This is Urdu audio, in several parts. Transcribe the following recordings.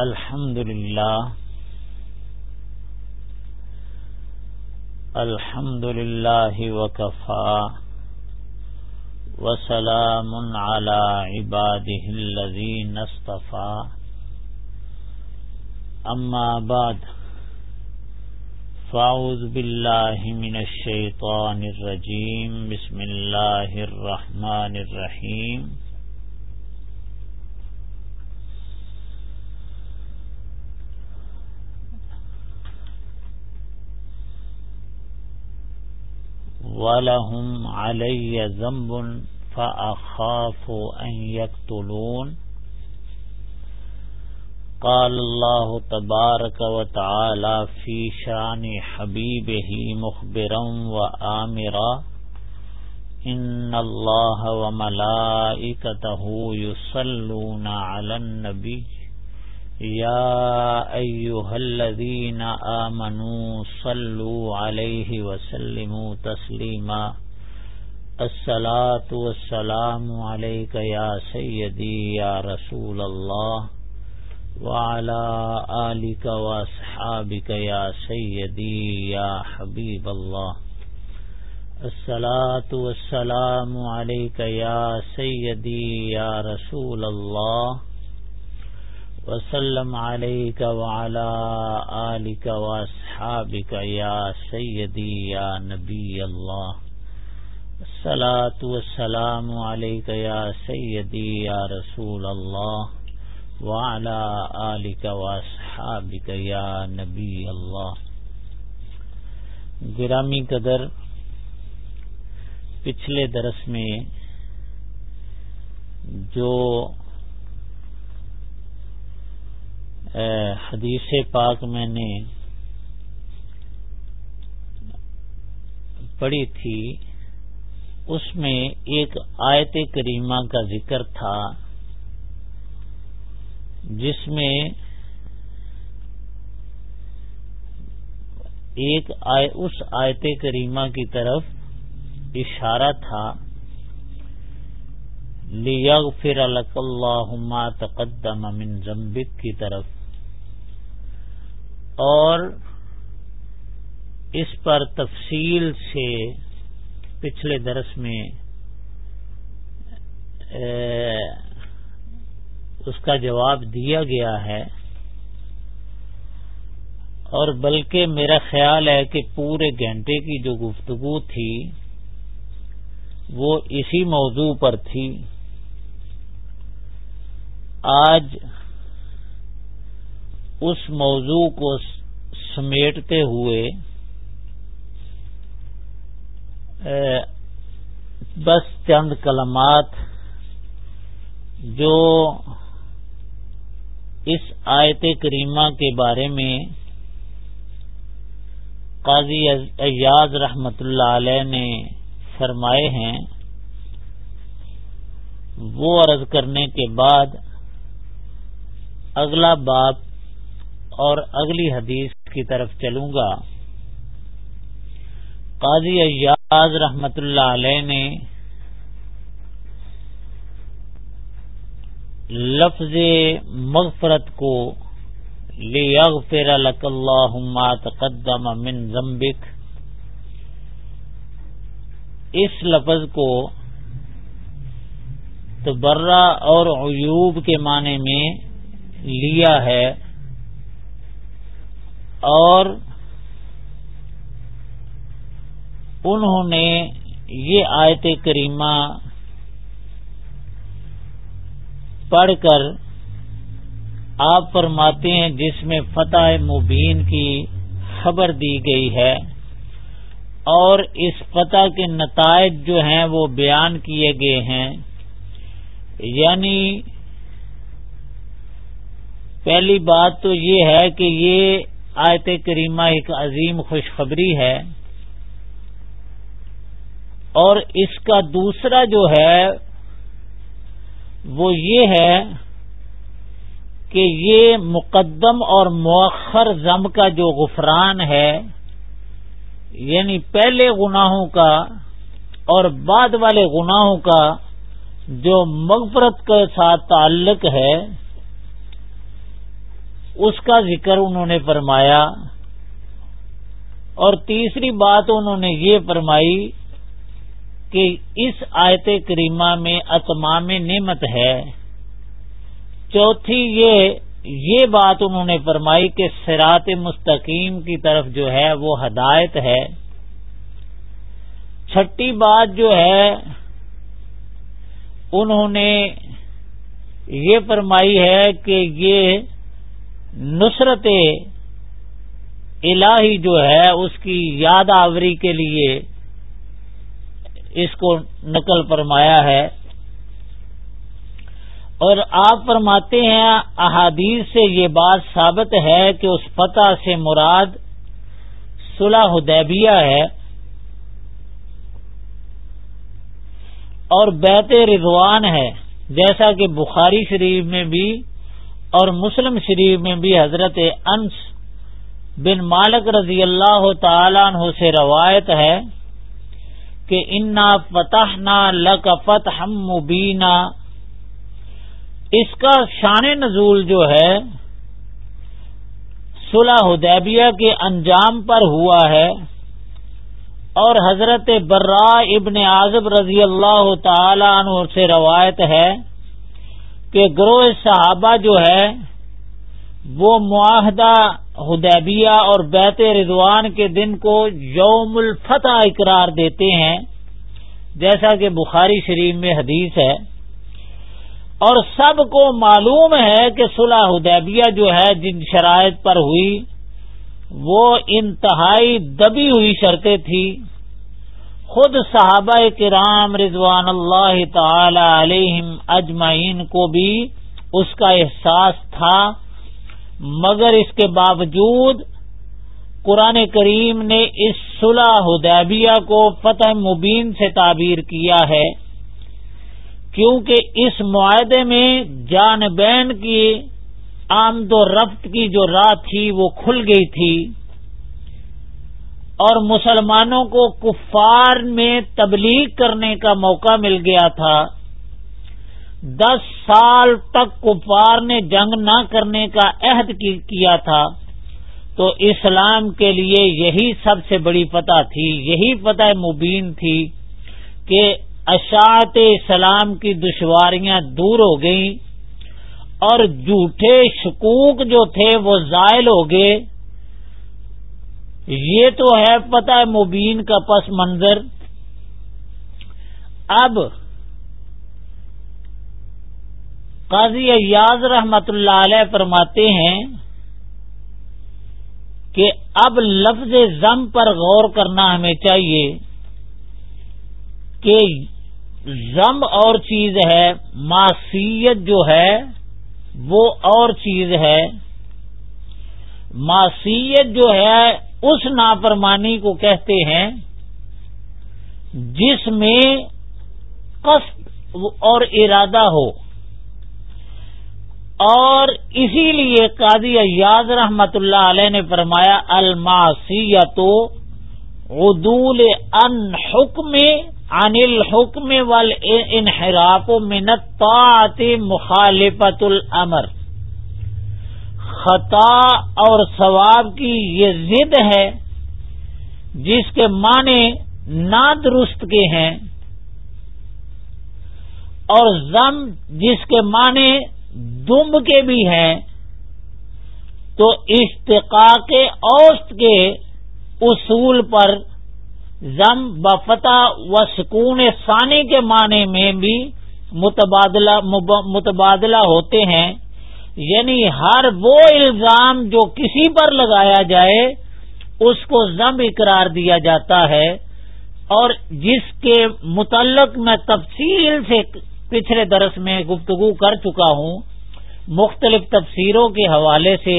الحمد لله الحمد لله وكفى وسلام على عباده الذين اصطفى أما بعد فاعوذ بالله من الشيطان الرجيم بسم الله الرحمن الرحيم ولهم علي ذنب فأخاف أن يقتلون قال الله تبارك وتعالى في شان حبيبه مخبرا وآمرا إن الله وملائكته يصلون على النبي يا أيها الذين آمنوا صلوا عليه وسلموا تسليما الصلاة والسلام عليك يا سيدي يا رسول الله وعلى آلك وأصحابك يا سيدي يا حبيب الله الصلاة والسلام عليك يا سيدي يا رسول الله وسلم عليك وعلى آلك وأصحابك يا سيدي يا نبي الله. الصلاة والسلام عليك يا سيدي يا رسول الله. وعلى آلك وأصحابك يا نبي الله. گرامی قدر پچھلے درس میں جو حدیث پاک میں نے پڑھی تھی، اس میں ایک آیت کریمہ کا ذکر تھا، جس میں ایک اس آیت کریمہ کی طرف اشارہ تھا لیغفر لک اللہ ما تقدم من ذنبک کی طرف۔ اور اس پر تفصیل سے پچھلے درس میں اس کا جواب دیا گیا ہے۔ اور بلکہ میرا خیال ہے کہ پورے گھنٹے کی جو گفتگو تھی، وہ اسی موضوع پر تھی۔ آج اس موضوع کو سمیٹتے ہوئے بس چند کلمات جو اس آیت کریمہ کے بارے میں قاضی ایاز رحمت اللہ علیہ نے فرمائے ہیں، وہ عرض کرنے کے بعد اگلا باب اور اگلی حدیث کی طرف چلوں گا۔ قاضی ایاز رحمت اللہ علیہ نے لفظ مغفرت کو لیغفر لک اللہ ما تقدم من ذنبک، اس لفظ کو تبرہ اور عیوب کے معنی میں لیا ہے۔ اور انہوں نے یہ آیت کریمہ پڑھ کر آپ فرماتے ہیں جس میں فتح مبین کی خبر دی گئی ہے اور اس فتح کے نتائج جو ہیں وہ بیان کیے گئے ہیں۔ یعنی پہلی بات تو یہ ہے کہ یہ آیت کریمہ ایک عظیم خوشخبری ہے اور اس کا دوسرا جو ہے وہ یہ ہے کہ یہ مقدم اور مؤخر ضم کا جو غفران ہے یعنی پہلے گناہوں کا اور بعد والے گناہوں کا جو مغفرت کے ساتھ تعلق ہے اس کا ذکر انہوں نے فرمایا اور تیسری بات انہوں نے یہ فرمائی کہ اس آیت کریمہ میں اتمام نعمت ہے۔ چوتھی یہ یہ بات انہوں نے فرمائی کہ سرات مستقیم کی طرف جو ہے وہ ہدایت ہے۔ چھٹی بات جو ہے، انہوں نے یہ فرمائی ہے کہ یہ نصرت الہی جو ہے، اس کی یاد آوری کے لیے اس کو نقل فرمایا ہے۔ اور آپ فرماتے ہیں، احادیث سے یہ بات ثابت ہے کہ اس فتح سے مراد صلح حدیبیہ ہے۔ اور بیت رضوان ہے، جیسا کہ بخاری شریف میں بھی اور مسلم شریف میں بھی حضرت انس بن مالک رضی اللہ تعالیٰ عنہ سے روایت ہے کہ انا فتح نہ لک فتح مبینہ اس کا شان نزول جو ہے، صلح حدیبیہ کے انجام پر ہوا ہے۔ اور حضرت برا ابن اعظم رضی اللہ تعالی عنہ سے روایت ہے۔ کہ گروہ صحابہ جو ہے، وہ معاہدہ حدیبیہ اور بیت رضوان کے دن کو یوم الفتح اقرار دیتے ہیں، جیسا کہ بخاری شریف میں حدیث ہے۔ اور سب کو معلوم ہے کہ صلح حدیبیہ جو ہے، جن شرائط پر ہوئی، وہ انتہائی دبی ہوئی شرطیں تھی خود صحابہ کرام رضوان اللہ تعالی علیہم اجمعین کو بھی اس کا احساس تھا، مگر اس کے باوجود قرآن کریم نے اس صلح حدیبیہ کو فتح مبین سے تعبیر کیا ہے، کیونکہ اس معاہدے میں جان بین کی آمد و رفت کی جو راہ تھی وہ کھل گئی تھی۔ اور مسلمانوں کو کفار میں تبلیغ کرنے کا موقع مل گیا تھا۔ دس سال تک کفار نے جنگ نہ کرنے کا عہد کیا تھا۔ تو اسلام کے لیے یہی سب سے بڑی فتح تھی۔ یہی فتح مبین تھی کہ اشاعت اسلام کی دشواریاں دور ہو گئیں اور جھوٹے شکوک جو تھے وہ زائل ہو گئے۔ یہ تو ہے پتہ مبین کا پس منظر۔ اب قاضی ایاز رحمت اللہ علیہ فرماتے ہیں کہ اب لفظ زم پر غور کرنا ہمیں چاہیے کہ زم اور چیز ہے، معصیت جو ہے وہ اور چیز ہے۔ معصیت جو ہے اس نافرمانی کو کہتے ہیں جس میں قصد اور ارادہ ہو۔ اور اسی لیے قاضی ایاز رحمت اللہ علیہ نے فرمایا الماسیت عدول ان حکم عن الحکم والانحراف من الطاعت مخالفت الامر خطا اور ثواب کی یہ ضد ہے جس کے معنی نادرست کے ہیں اور زم جس کے معنی دم کے بھی ہیں، تو اشتقاق اوسط کے اصول پر زم بفتح و سکون ثانی کے معنی میں بھی متبادلہ متبادلہ ہوتے ہیں۔ یعنی ہر وہ الزام جو کسی پر لگایا جائے، اس کو زم اقرار دیا جاتا ہے اور جس کے متعلق میں تفصیل سے پچھلے درس میں گفتگو کر چکا ہوں، مختلف تفسیروں کے حوالے سے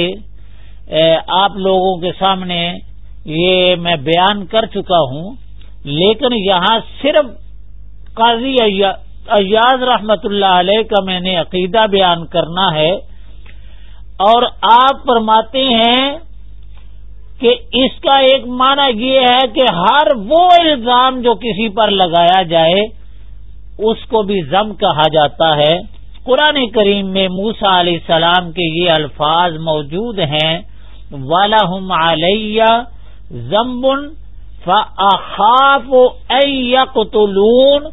آپ لوگوں کے سامنے یہ میں بیان کر چکا ہوں، لیکن یہاں صرف قاضی ایاز رحمت اللہ علیہ کا میں نے عقیدہ بیان کرنا ہے۔ اور آپ فرماتے ہیں کہ اس کا ایک معنی یہ ہے کہ ہر وہ الزام جو کسی پر لگایا جائے، اس کو بھی زم کہا جاتا ہے۔ قرآن کریم میں موسا علیہ السلام کے یہ الفاظ موجود ہیں۔ والم علیہ زمبن فاخاف یقتلون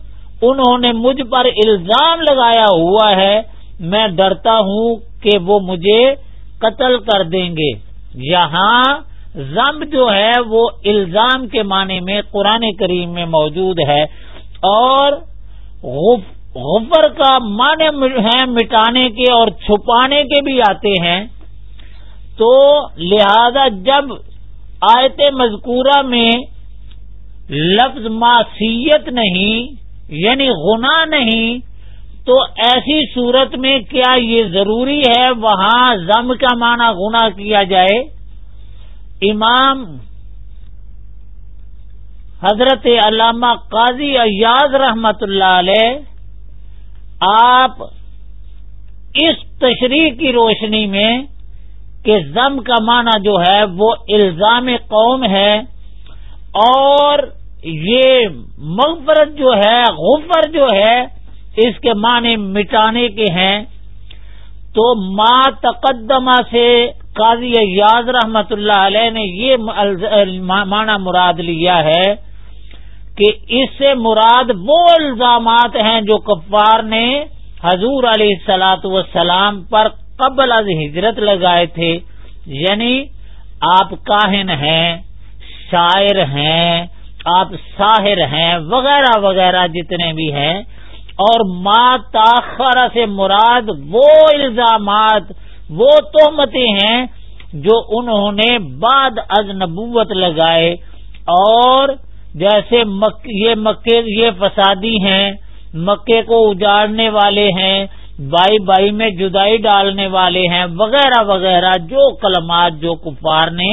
انہوں نے مجھ پر الزام لگایا ہوا ہے۔ میں ڈرتا ہوں کہ وہ مجھے قتل کر دیں گے۔ یہاں زمب جو ہے وہ الزام کے معنی میں قرآن کریم میں موجود ہے اور غفر کا معنی ہے مٹانے کے اور چھپانے کے بھی آتے ہیں۔ تو لہذا جب آیت مذکورہ میں لفظ معصیت نہیں یعنی گنا نہیں تو ایسی صورت میں کیا یہ ضروری ہے وہاں زم کا معنی گنا کیا جائے؟ امام حضرت علامہ قاضی ایاز رحمت اللہ علیہ آپ اس تشریح کی روشنی میں کہ زم کا معنی جو ہے وہ الزام قوم ہے اور یہ مغفرت جو ہے، غفر جو ہے اس کے معنی مٹانے کے ہیں۔ تو ما تقدمہ سے قاضی یاز رحمت اللہ علیہ نے یہ معنی مراد لیا ہے کہ اس سے مراد وہ الزامات ہیں جو کفار نے حضور علیہ سلاۃ وسلام پر قبل از ہجرت لگائے تھے۔ یعنی آپ کاہن ہیں، شاعر ہیں، آپ ساحر ہیں، وغیرہ وغیرہ جتنے بھی ہیں۔ اور ما تاخرہ سے مراد وہ الزامات، وہ تہمتیں ہیں جو انہوں نے بعد از نبوت لگائے اور جیسے مک، یہ مکے، یہ فسادی ہیں، مکے کو اجاڑنے والے ہیں، بائی بائی میں جدائی ڈالنے والے ہیں، وغیرہ وغیرہ، جو کلمات، جو کفار نے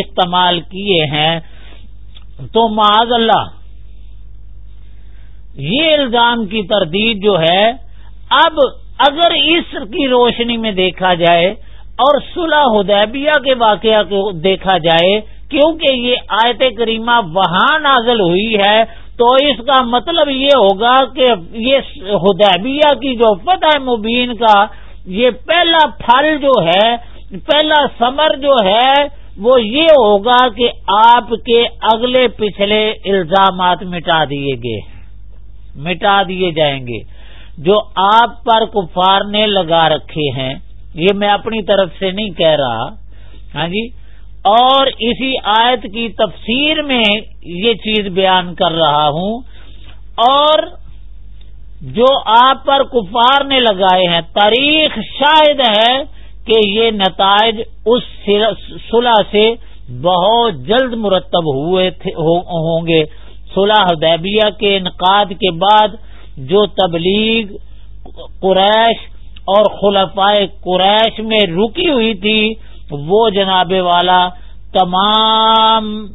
استعمال کیے ہیں۔ تو معاذ اللہ یہ الزام کی تردید جو ہے، اب اگر اس کی روشنی میں دیکھا جائے اور صلح حدیبیہ کے واقعہ کو دیکھا جائے، کیونکہ یہ آیت کریمہ وہاں نازل ہوئی ہے، تو اس کا مطلب یہ ہوگا کہ یہ حدیبیہ کی جو فتح مبین کا یہ پہلا پھل جو ہے، پہلا سمر جو ہے، وہ یہ ہوگا کہ آپ کے اگلے پچھلے الزامات مٹا دیے گئے۔ مٹا دیے جائیں گے۔ جو آپ پر کفار نے لگا رکھے ہیں، یہ میں اپنی طرف سے نہیں کہہ رہا۔ ہاں جی؟ اور اسی آیت کی تفسیر میں یہ چیز بیان کر رہا ہوں۔ اور جو آپ پر کفار نے لگائے ہیں، تاریخ شاید ہے کہ یہ نتائج اس صلح سے بہت جلد مرتب ہوئے ہوں گے۔ صلح حدیبیہ کے انعقاد کے بعد جو تبلیغ قریش اور خلفائے قریش میں رکی ہوئی تھی، وہ جناب والا تمام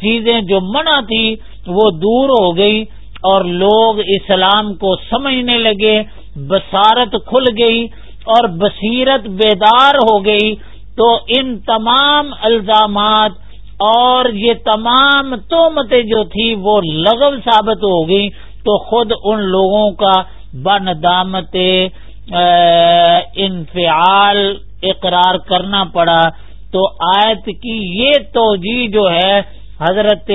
چیزیں جو منع تھی، وہ دور ہو گئی اور لوگ اسلام کو سمجھنے لگے، بصارت کھل گئی اور بصیرت بیدار ہو گئی۔ تو ان تمام الزامات اور یہ تمام تومتیں جو تھی وہ لغو ثابت ہو گئی تو خود ان لوگوں کا بن دامت انفعال اقرار کرنا پڑا۔ تو آیت کی یہ توجہ جو ہے، حضرت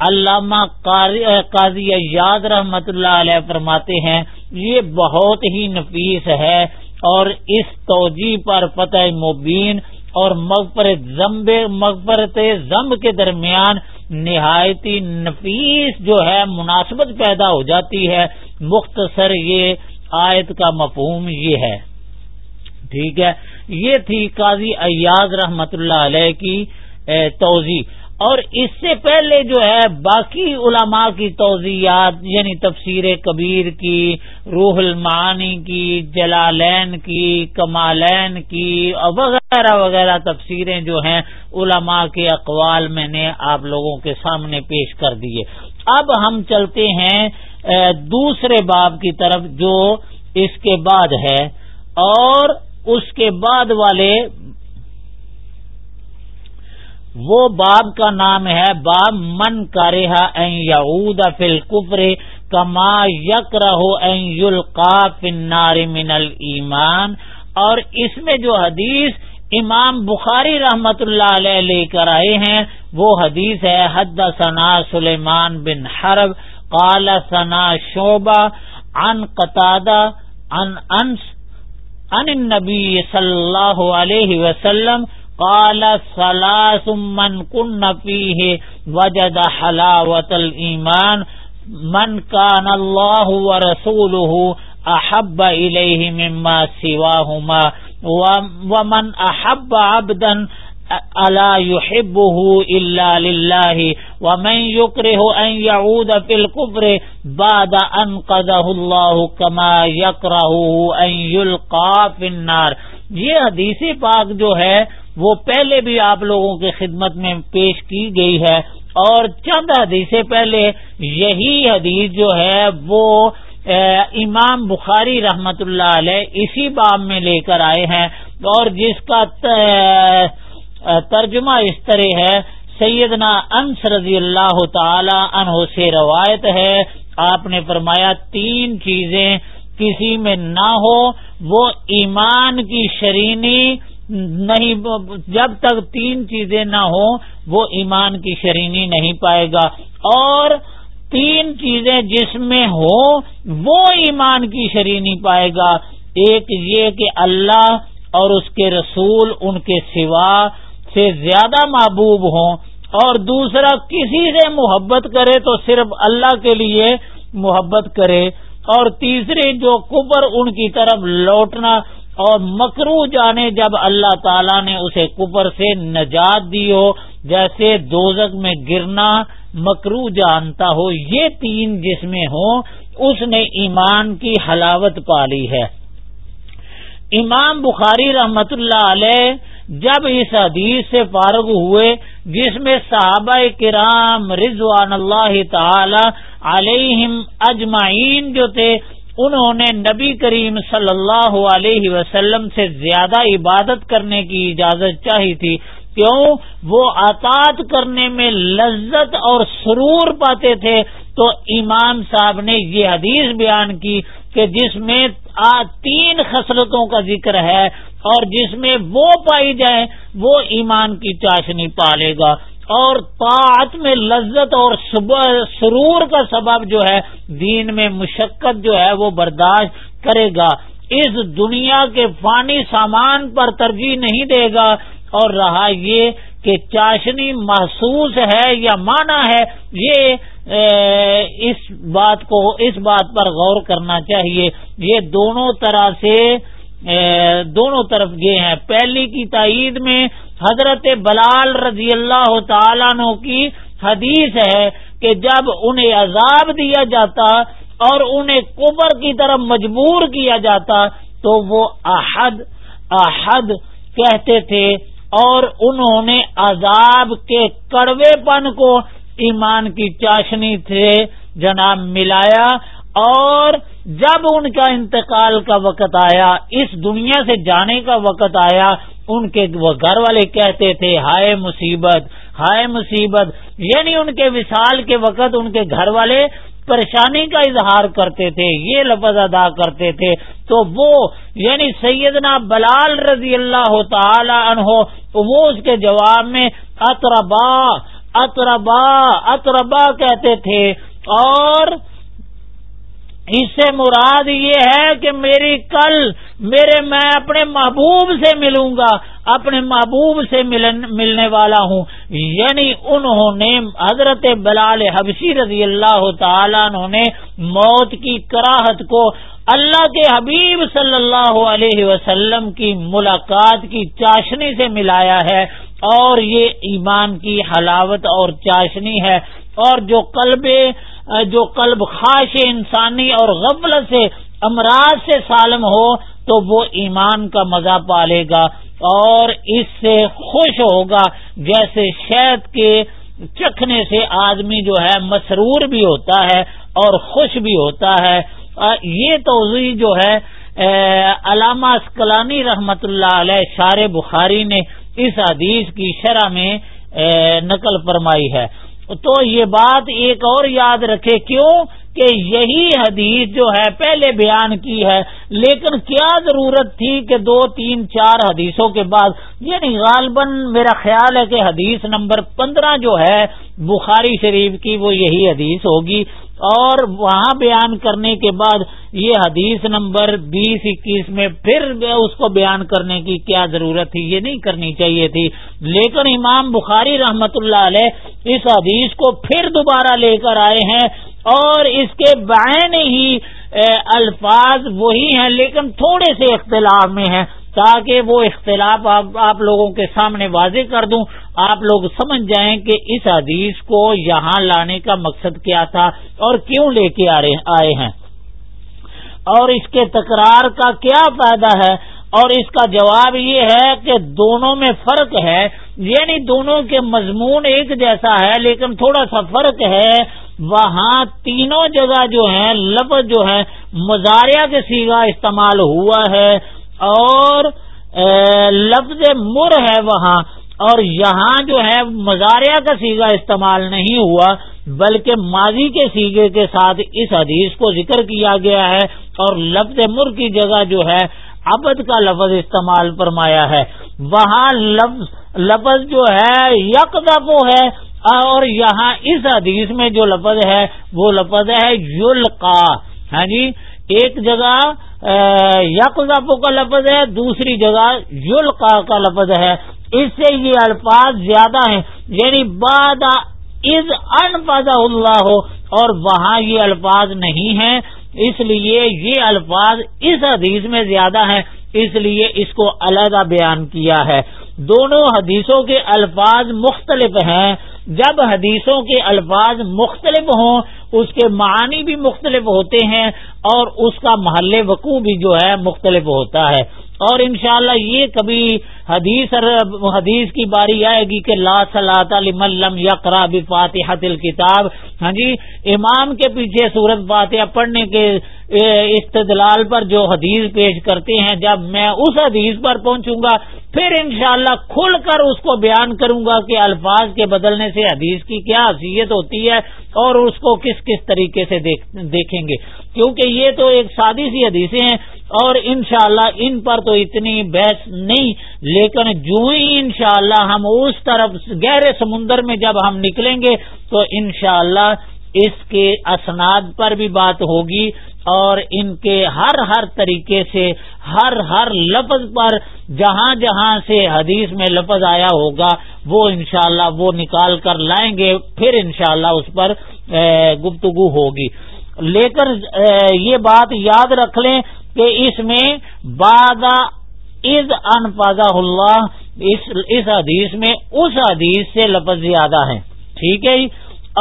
علامہ قاضی یاد رحمت اللہ علیہ فرماتے ہیں، یہ بہت ہی نفیس ہے اور اس توجہ پر فتح مبین اور مغفرت ضمب مغفرت زمب کے درمیان نہایتی نفیس جو ہے مناسبت پیدا ہو جاتی ہے۔ مختصر یہ آیت کا مفہوم یہ ہے۔ ٹھیک ہے۔ یہ تھی قاضی ایاز رحمت اللہ علیہ کی توضیع اور اس سے پہلے جو ہے باقی علماء کی توضیحات یعنی تفسیر کبیر کی، روح المعانی کی، جلالین کی، کمالین کی، اور وغیرہ وغیرہ تفسیریں جو ہیں علماء کے اقوال میں نے آپ لوگوں کے سامنے پیش کر دیے۔ اب ہم چلتے ہیں دوسرے باب کی طرف جو اس کے بعد ہے، اور اس کے بعد والے وہ باب کا نام ہے باب من کا رہا یعود فل کفر کما یک رہو النار من المان اور اس میں جو حدیث امام بخاری رحمت اللہ علیہ لے کر آئے ہیں، وہ حدیث ہے حد ثنا سلیمان بن حرب، قال ثنا شعبہ ان قطادہ ان انس ان النبی صلی اللہ علیہ وسلم قال ثلاث من کن فیہ وجد حلاوت الایمان، من کان اللہ ورسولہ احب الیہ مما سواہما ومن احب عبدا الا يحبه الا لله ومن يكره ان يعود في الكفر بعد ان قذه الله كما يكره ان يلقى في النار۔ یہ حدیث پاک جو ہے وہ پہلے بھی آپ لوگوں کی خدمت میں پیش کی گئی ہے اور چند حدیث پہلے یہی حدیث جو ہے وہ امام بخاری رحمت اللہ علیہ اسی باب میں لے کر آئے ہیں اور جس کا ترجمہ اس طرح ہے، سیدنا انس رضی اللہ تعالی عنہ سے روایت ہے۔ آپ نے فرمایا، تین چیزیں کسی میں نہ ہو، وہ ایمان کی شرینی نہیں جب تک تین چیزیں نہ ہوں، وہ ایمان کی شرینی نہیں پائے گا۔ اور تین چیزیں جس میں ہو وہ ایمان کی شرینی پائے گا۔ ایک یہ کہ اللہ اور اس کے رسول ان کے سوا سے زیادہ محبوب ہوں۔ اور دوسرا، کسی سے محبت کرے تو صرف اللہ کے لیے محبت کرے۔ اور تیسری، جو کبر ان کی طرف لوٹنا اور مکرو جانے جب اللہ تعالی نے اسے کبر سے نجات دی ہو، جیسے دوزک میں گرنا مکرو جانتا ہو، یہ تین جس میں ہوں، اس نے ایمان کی حلاوت پالی ہے۔ امام بخاری رحمت اللہ علیہ جب اس حدیث سے فارغ ہوئے، جس میں صحابہ کرام رضوان اللہ تعالی علیہم اجمعین جو تھے انہوں نے نبی کریم صلی اللہ علیہ وسلم سے زیادہ عبادت کرنے کی اجازت چاہی تھی، کیوں؟ وہ اطاط کرنے میں لذت اور سرور پاتے تھے۔ تو امام صاحب نے یہ حدیث بیان کی کہ جس میں تین خصلتوں کا ذکر ہے اور جس میں وہ پائی جائے وہ ایمان کی چاشنی پالے گا۔ اور طاعت میں لذت اور سرور کا سبب جو ہے، دین میں مشقت جو ہے، وہ برداشت کرے گا۔ اس دنیا کے فانی سامان پر ترجیح نہیں دے گا۔ اور رہا یہ کہ چاشنی محسوس ہے یا مانا ہے، یہ اس بات کو، اس بات پر غور کرنا چاہیے۔ یہ دونوں طرح سے دونوں طرف یہ ہیں۔ پہلی کی تائید میں حضرت بلال رضی اللہ تعالیٰ کی حدیث ہے کہ جب انہیں عذاب دیا جاتا اور انہیں کبر کی طرف مجبور کیا جاتا تو وہ احد احد کہتے تھے اور انہوں نے عذاب کے کڑوے پن کو ایمان کی چاشنی سے جناب ملایا اور جب ان کا انتقال کا وقت آیا، اس دنیا سے جانے کا وقت آیا، ان کے وہ گھر والے کہتے تھے، ہائے مصیبت ہائے مصیبت۔ یعنی ان کے وصال کے وقت ان کے گھر والے پریشانی کا اظہار کرتے تھے، یہ لفظ ادا کرتے تھے۔ تو وہ یعنی سیدنا بلال رضی اللہ تعالی عنہ، وہ اس کے جواب میں اطربا اطربا اطربا کہتے تھے۔ اور اس سے مراد یہ ہے کہ میری کل میرے میں اپنے محبوب سے ملوں گا، اپنے محبوب سے ملنے والا ہوں۔ یعنی انہوں نے حضرت بلال حبشی رضی اللہ تعالیٰ انہوں نے موت کی کراہت کو اللہ کے حبیب صلی اللہ علیہ وسلم کی ملاقات کی چاشنی سے ملایا ہے اور یہ ایمان کی حلاوت اور چاشنی ہے اور جو قلب جو قلب خواہش انسانی اور غفلت سے، امراض سے سالم ہو، تو وہ ایمان کا مزہ پالے گا اور اس سے خوش ہوگا۔ جیسے شہد کے چکھنے سے آدمی جو ہے مسرور بھی ہوتا ہے اور خوش بھی ہوتا ہے۔ یہ توضیع جو ہے علامہ اسکلانی رحمت اللہ علیہ شار بخاری نے اس حدیث کی شرح میں نقل فرمائی ہے۔ تو یہ بات ایک اور یاد رکھے کیوں کہ یہی حدیث جو ہے پہلے بیان کی ہے لیکن کیا ضرورت تھی کہ دو، تین، چار حدیثوں کے بعد؟ یعنی غالباً میرا خیال ہے کہ حدیث نمبر پندرہ جو ہے، بخاری شریف کی وہ یہی حدیث ہوگی۔ اور وہاں بیان کرنے کے بعد یہ حدیث نمبر بیس، اکیس میں پھر اس کو بیان کرنے کی کیا ضرورت تھی؟ یہ نہیں کرنی چاہیے تھی۔ لیکن امام بخاری رحمت اللہ علیہ اس حدیث کو پھر دوبارہ لے کر آئے ہیں اور اس کے بائن ہی الفاظ وہی ہیں، لیکن تھوڑے سے اختلاف میں ہیں، تاکہ وہ اختلاف آپ لوگوں کے سامنے واضح کر دوں۔ آپ لوگ سمجھ جائیں کہ اس حدیث کو یہاں لانے کا مقصد کیا تھا اور کیوں لے کے آئے ہیں۔ اور اس کے تکرار کا کیا فائدہ ہے؟ اور اس کا جواب یہ ہے کہ دونوں میں فرق ہے یعنی دونوں کے مضمون ایک جیسا ہے، لیکن تھوڑا سا فرق ہے۔ وہاں تینوں جگہ جو ہیں، لفظ جو ہے مزاریہ کے سیگا استعمال ہوا ہے اور لفظ مر ہے وہاں اور یہاں جو ہے مزاریہ کا سیگا استعمال نہیں ہوا بلکہ ماضی کے سیگے کے ساتھ اس حدیث کو ذکر کیا گیا ہے اور لفظ مر کی جگہ جو ہے ابد کا لفظ استعمال فرمایا ہے۔ وہاں لفظ لفظ جو ہے یک ہے اور یہاں اس حدیث میں جو لفظ ہے، وہ لفظ ہے یل ہاں جی ایک جگہ یکزافو کا لفظ ہے، دوسری جگہ یل کا لفظ ہے۔ اس سے یہ الفاظ زیادہ ہیں۔ یعنی باد از ان پادا اللہ ہو اور وہاں یہ الفاظ نہیں ہیں۔ اس لیے یہ الفاظ اس حدیث میں زیادہ ہیں۔ اس لیے اس کو علیحدہ بیان کیا ہے۔ دونوں حدیثوں کے الفاظ مختلف ہیں۔ جب حدیثوں کے الفاظ مختلف ہوں، اس کے معنی بھی مختلف ہوتے ہیں اور اس کا محل وقوع بھی جو ہے مختلف ہوتا ہے۔ اور انشاءاللہ یہ کبھی حدیث حدیث کی باری آئے گی کہ لا صلاح لم یقرا فاتح الکتاب ہاں جی امام کے پیچھے سورت فاتحہ پڑھنے کے استدلال پر جو حدیث پیش کرتے ہیں، جب میں اس حدیث پر پہنچوں گا، پھر انشاءاللہ کھل کر اس کو بیان کروں گا کہ الفاظ کے بدلنے سے حدیث کی کیا حیثیت ہوتی ہے اور اس کو کس کس طریقے سے دیکھیں گے۔ کیونکہ یہ تو ایک سادی سی حدیثیں ہیں اور انشاءاللہ ان پر تو اتنی بحث نہیں، لیکن جو ہی انشاءاللہ ہم اس طرف گہرے سمندر میں جب ہم نکلیں گے، تو انشاءاللہ اس کے اسناد پر بھی بات ہوگی۔ اور ان کے ہر ہر طریقے سے، ہر ہر لفظ پر جہاں جہاں سے حدیث میں لفظ آیا ہوگا، وہ انشاءاللہ وہ نکال کر لائیں گے، پھر انشاءاللہ اس پر گفتگو ہوگی۔ لیکن یہ بات یاد رکھ لیں کہ اس میں بادہ از ان پادا اللہ، اس حدیث میں اس حدیث سے لفظ زیادہ ہے ٹھیک ہے جی؟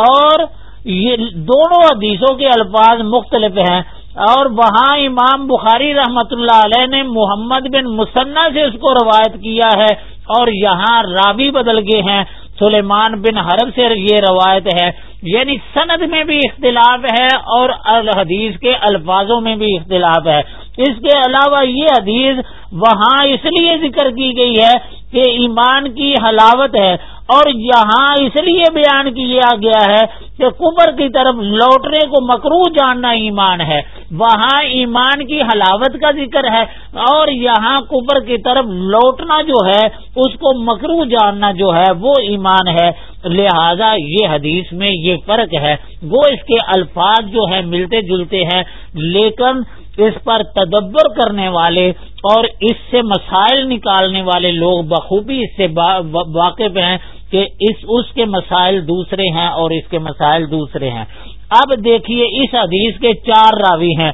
اور یہ دونوں حدیثوں کے الفاظ مختلف ہیں اور وہاں امام بخاری رحمت اللہ علیہ نے محمد بن مسنہ سے اس کو روایت کیا ہے اور یہاں رابی بدل گئے ہیں، سلیمان بن حرب سے یہ روایت ہے۔ یعنی سند میں بھی اختلاف ہے اور الحدیث کے الفاظوں میں بھی اختلاف ہے۔ اس کے علاوہ یہ حدیث وہاں اس لیے ذکر کی گئی ہے کہ ایمان کی حلاوت ہے۔ اور یہاں اس لیے بیان کیا گیا ہے کہ کبر کی طرف لوٹنے کو مکرو جاننا ایمان ہے۔ وہاں ایمان کی حلاوت کا ذکر ہے اور یہاں کبر کی طرف لوٹنا جو ہے، اس کو مکرو جاننا جو ہے، وہ ایمان ہے۔ لہذا یہ حدیث میں یہ فرق ہے۔ وہ اس کے الفاظ جو ہے ملتے جلتے ہیں، لیکن اس پر تدبر کرنے والے اور اس سے مسائل نکالنے والے لوگ بخوبی اس سے واقف ہیں۔ کہ اس اس کے مسائل دوسرے ہیں اور اس کے مسائل دوسرے ہیں۔ اب دیکھیے اس حدیث کے چار راوی ہیں۔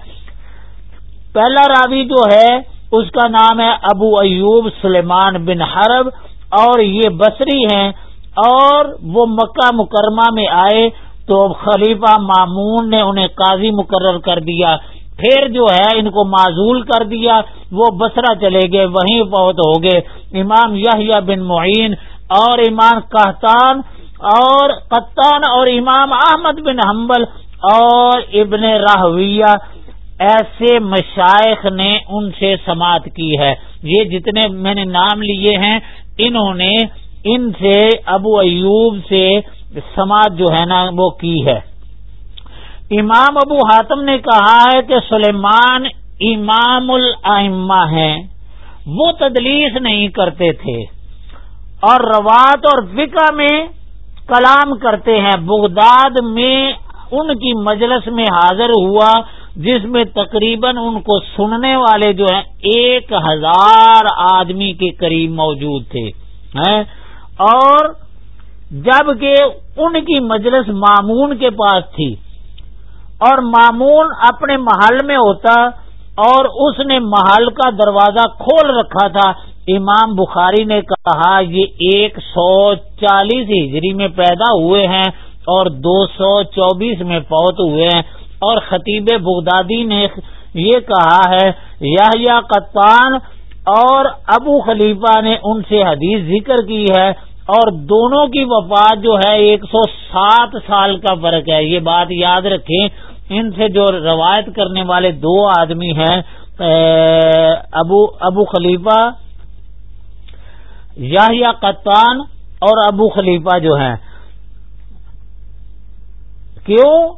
پہلا راوی جو ہے، اس کا نام ہے ابو ایوب سلیمان بن حرب اور یہ بصری ہیں اور وہ مکہ مکرمہ میں آئے تو خلیفہ معمون نے انہیں قاضی مقرر کر دیا۔ پھر جو ہے، ان کو معذول کر دیا۔ وہ بسرا چلے گئے، وہیں بہت ہو گئے۔ امام یحییٰ بن معین اور امام قحطان اور قطان اور امام احمد بن حنبل اور ابن راہویہ ایسے مشائق نے ان سے سماعت کی ہے۔ یہ جتنے میں نے نام لیے ہیں، انہوں نے ان سے، ابو ایوب سے سماعت جو ہے نا، وہ کی ہے۔ امام ابو حاتم نے کہا ہے کہ سلیمان امام العما ہیں، وہ تدلیس نہیں کرتے تھے۔ اور روات اور فقہ میں کلام کرتے ہیں۔ بغداد میں ان کی مجلس میں حاضر ہوا جس میں تقریباً ان کو سننے والے جو ہیں ایک ہزار آدمی کے قریب موجود تھے اور جبکہ ان کی مجلس مامون کے پاس تھی اور مامون اپنے محل میں ہوتا اور اس نے محل کا دروازہ کھول رکھا تھا امام بخاری نے کہا یہ ایک سو چالیس ہجری میں پیدا ہوئے ہیں اور دو سو چوبیس میں فوت ہوئے ہیں۔ اور خطیب بغدادی نے یہ کہا ہے یا قطان اور ابو خلیفہ نے ان سے حدیث ذکر کی ہے اور دونوں کی وفات جو ہے ایک سو سات سال کا فرق ہے۔ یہ بات یاد رکھیں، ان سے جو روایت کرنے والے دو آدمی ہیں ابو ابو خلیفہ یا قطان اور ابو خلیفہ جو ہیں۔ کیوں؟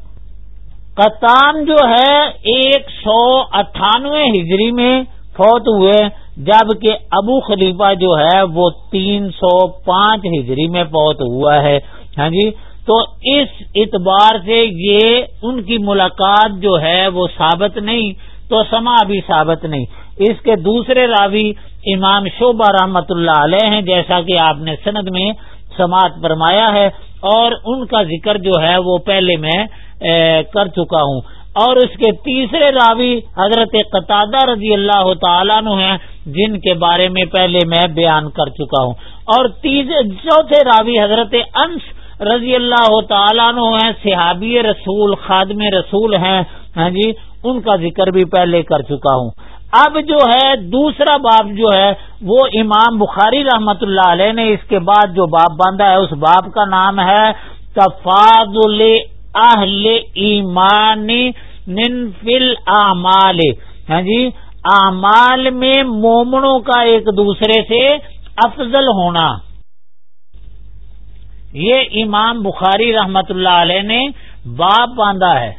قطان جو ہے ایک سو اٹھانوے ہجری میں فوت ہوئے، جبکہ ابو خلیفہ جو ہے وہ تین سو پانچ ہجری میں فوت ہوا ہے۔ ہاں جی؟ تو اس اعتبار سے یہ ان کی ملاقات جو ہے وہ ثابت نہیں، تو سما بھی ثابت نہیں۔ اس کے دوسرے راوی امام شعبہ رحمت اللہ علیہ ہیں، جیسا کہ آپ نے سند میں سماعت فرمایا ہے، اور ان کا ذکر جو ہے وہ پہلے میں کر چکا ہوں۔ اور اس کے تیسرے راوی حضرت قطع رضی اللہ تعالیٰ ہیں، جن کے بارے میں پہلے میں بیان کر چکا ہوں۔ اور چوتھے راوی حضرت انس رضی اللہ تعالیٰ ہیں، صحابی رسول، خادم رسول ہیں ہاں جی ان کا ذکر بھی پہلے کر چکا ہوں۔ اب جو ہے دوسرا باب جو ہے وہ امام بخاری رحمت اللہ علیہ نے اس کے بعد جو باب باندھا ہے اس باب کا نام ہے تفاضل اہل ایمانی ننفل اعمال۔ ہاں جی اعمال میں مومنوں کا ایک دوسرے سے افضل ہونا۔ یہ امام بخاری رحمت اللہ علیہ نے باب باندھا ہے۔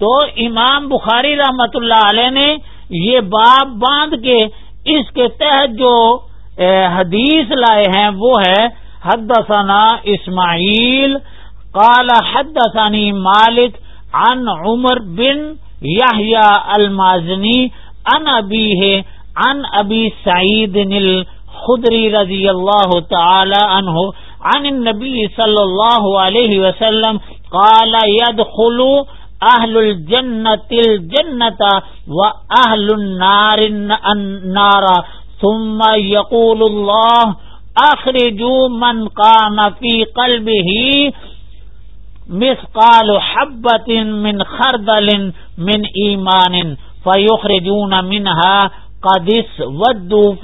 تو امام بخاری رحمت اللہ علیہ نے یہ باب باندھ کے اس کے تحت جو حدیث لائے ہیں، وہ ہے حد ثنا اسماعیل، قال حد ثانی مالک ان عمر بن یا المازنی ان ابی ہے ان ابی سعید نل خدری رضی اللہ تعالی عنہ عن النبی صلی اللہ علیہ وسلم قال يدخل اہل الجنت الجنت و اہل النار النار. ثم يقول الله اخرجوا من قام في قلبه مثقال حبة من خردل من ایمان فيخرجون منها قد اسودوا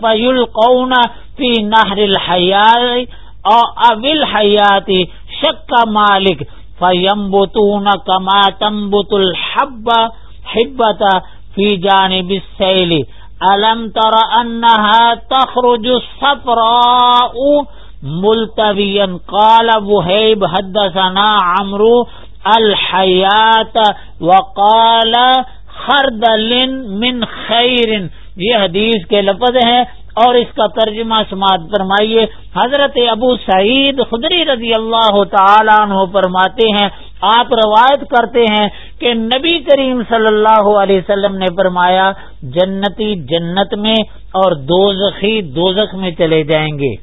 فيلقون في نهر الحياة او الحياة. شك مالك فیمبتون کما تمبت الحب حبت فی جانب السیل الم تر انها تخرج صفراء ملتویا قال وحیب حدثنا عمرو الحیات وقال خردل من خیر یہ حدیث کے لفظ ہیں اور اس کا ترجمہ سماعت فرمائیے۔ حضرت ابو سعید خدری رضی اللہ تعالیٰ عنہ فرماتے ہیں، آپ روایت کرتے ہیں کہ نبی کریم صلی اللہ علیہ وسلم نے فرمایا، جنتی جنت میں اور دوزخی دوزخ میں چلے جائیں گے۔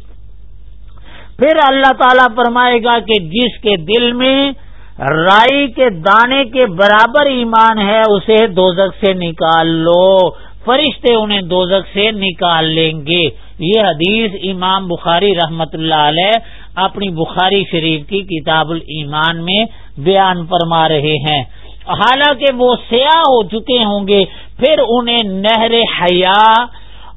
پھر اللہ تعالیٰ فرمائے گا کہ جس کے دل میں رائی کے دانے کے برابر ایمان ہے، اسے دوزخ سے نکال لو۔ فرشتے انہیں دوزک سے نکال لیں گے۔ یہ حدیث امام بخاری رحمت اللہ علیہ اپنی بخاری شریف کی کتاب المان میں بیان فرما رہے ہیں۔ حالانکہ وہ سیاہ ہو چکے ہوں گے، پھر انہیں نہر حیا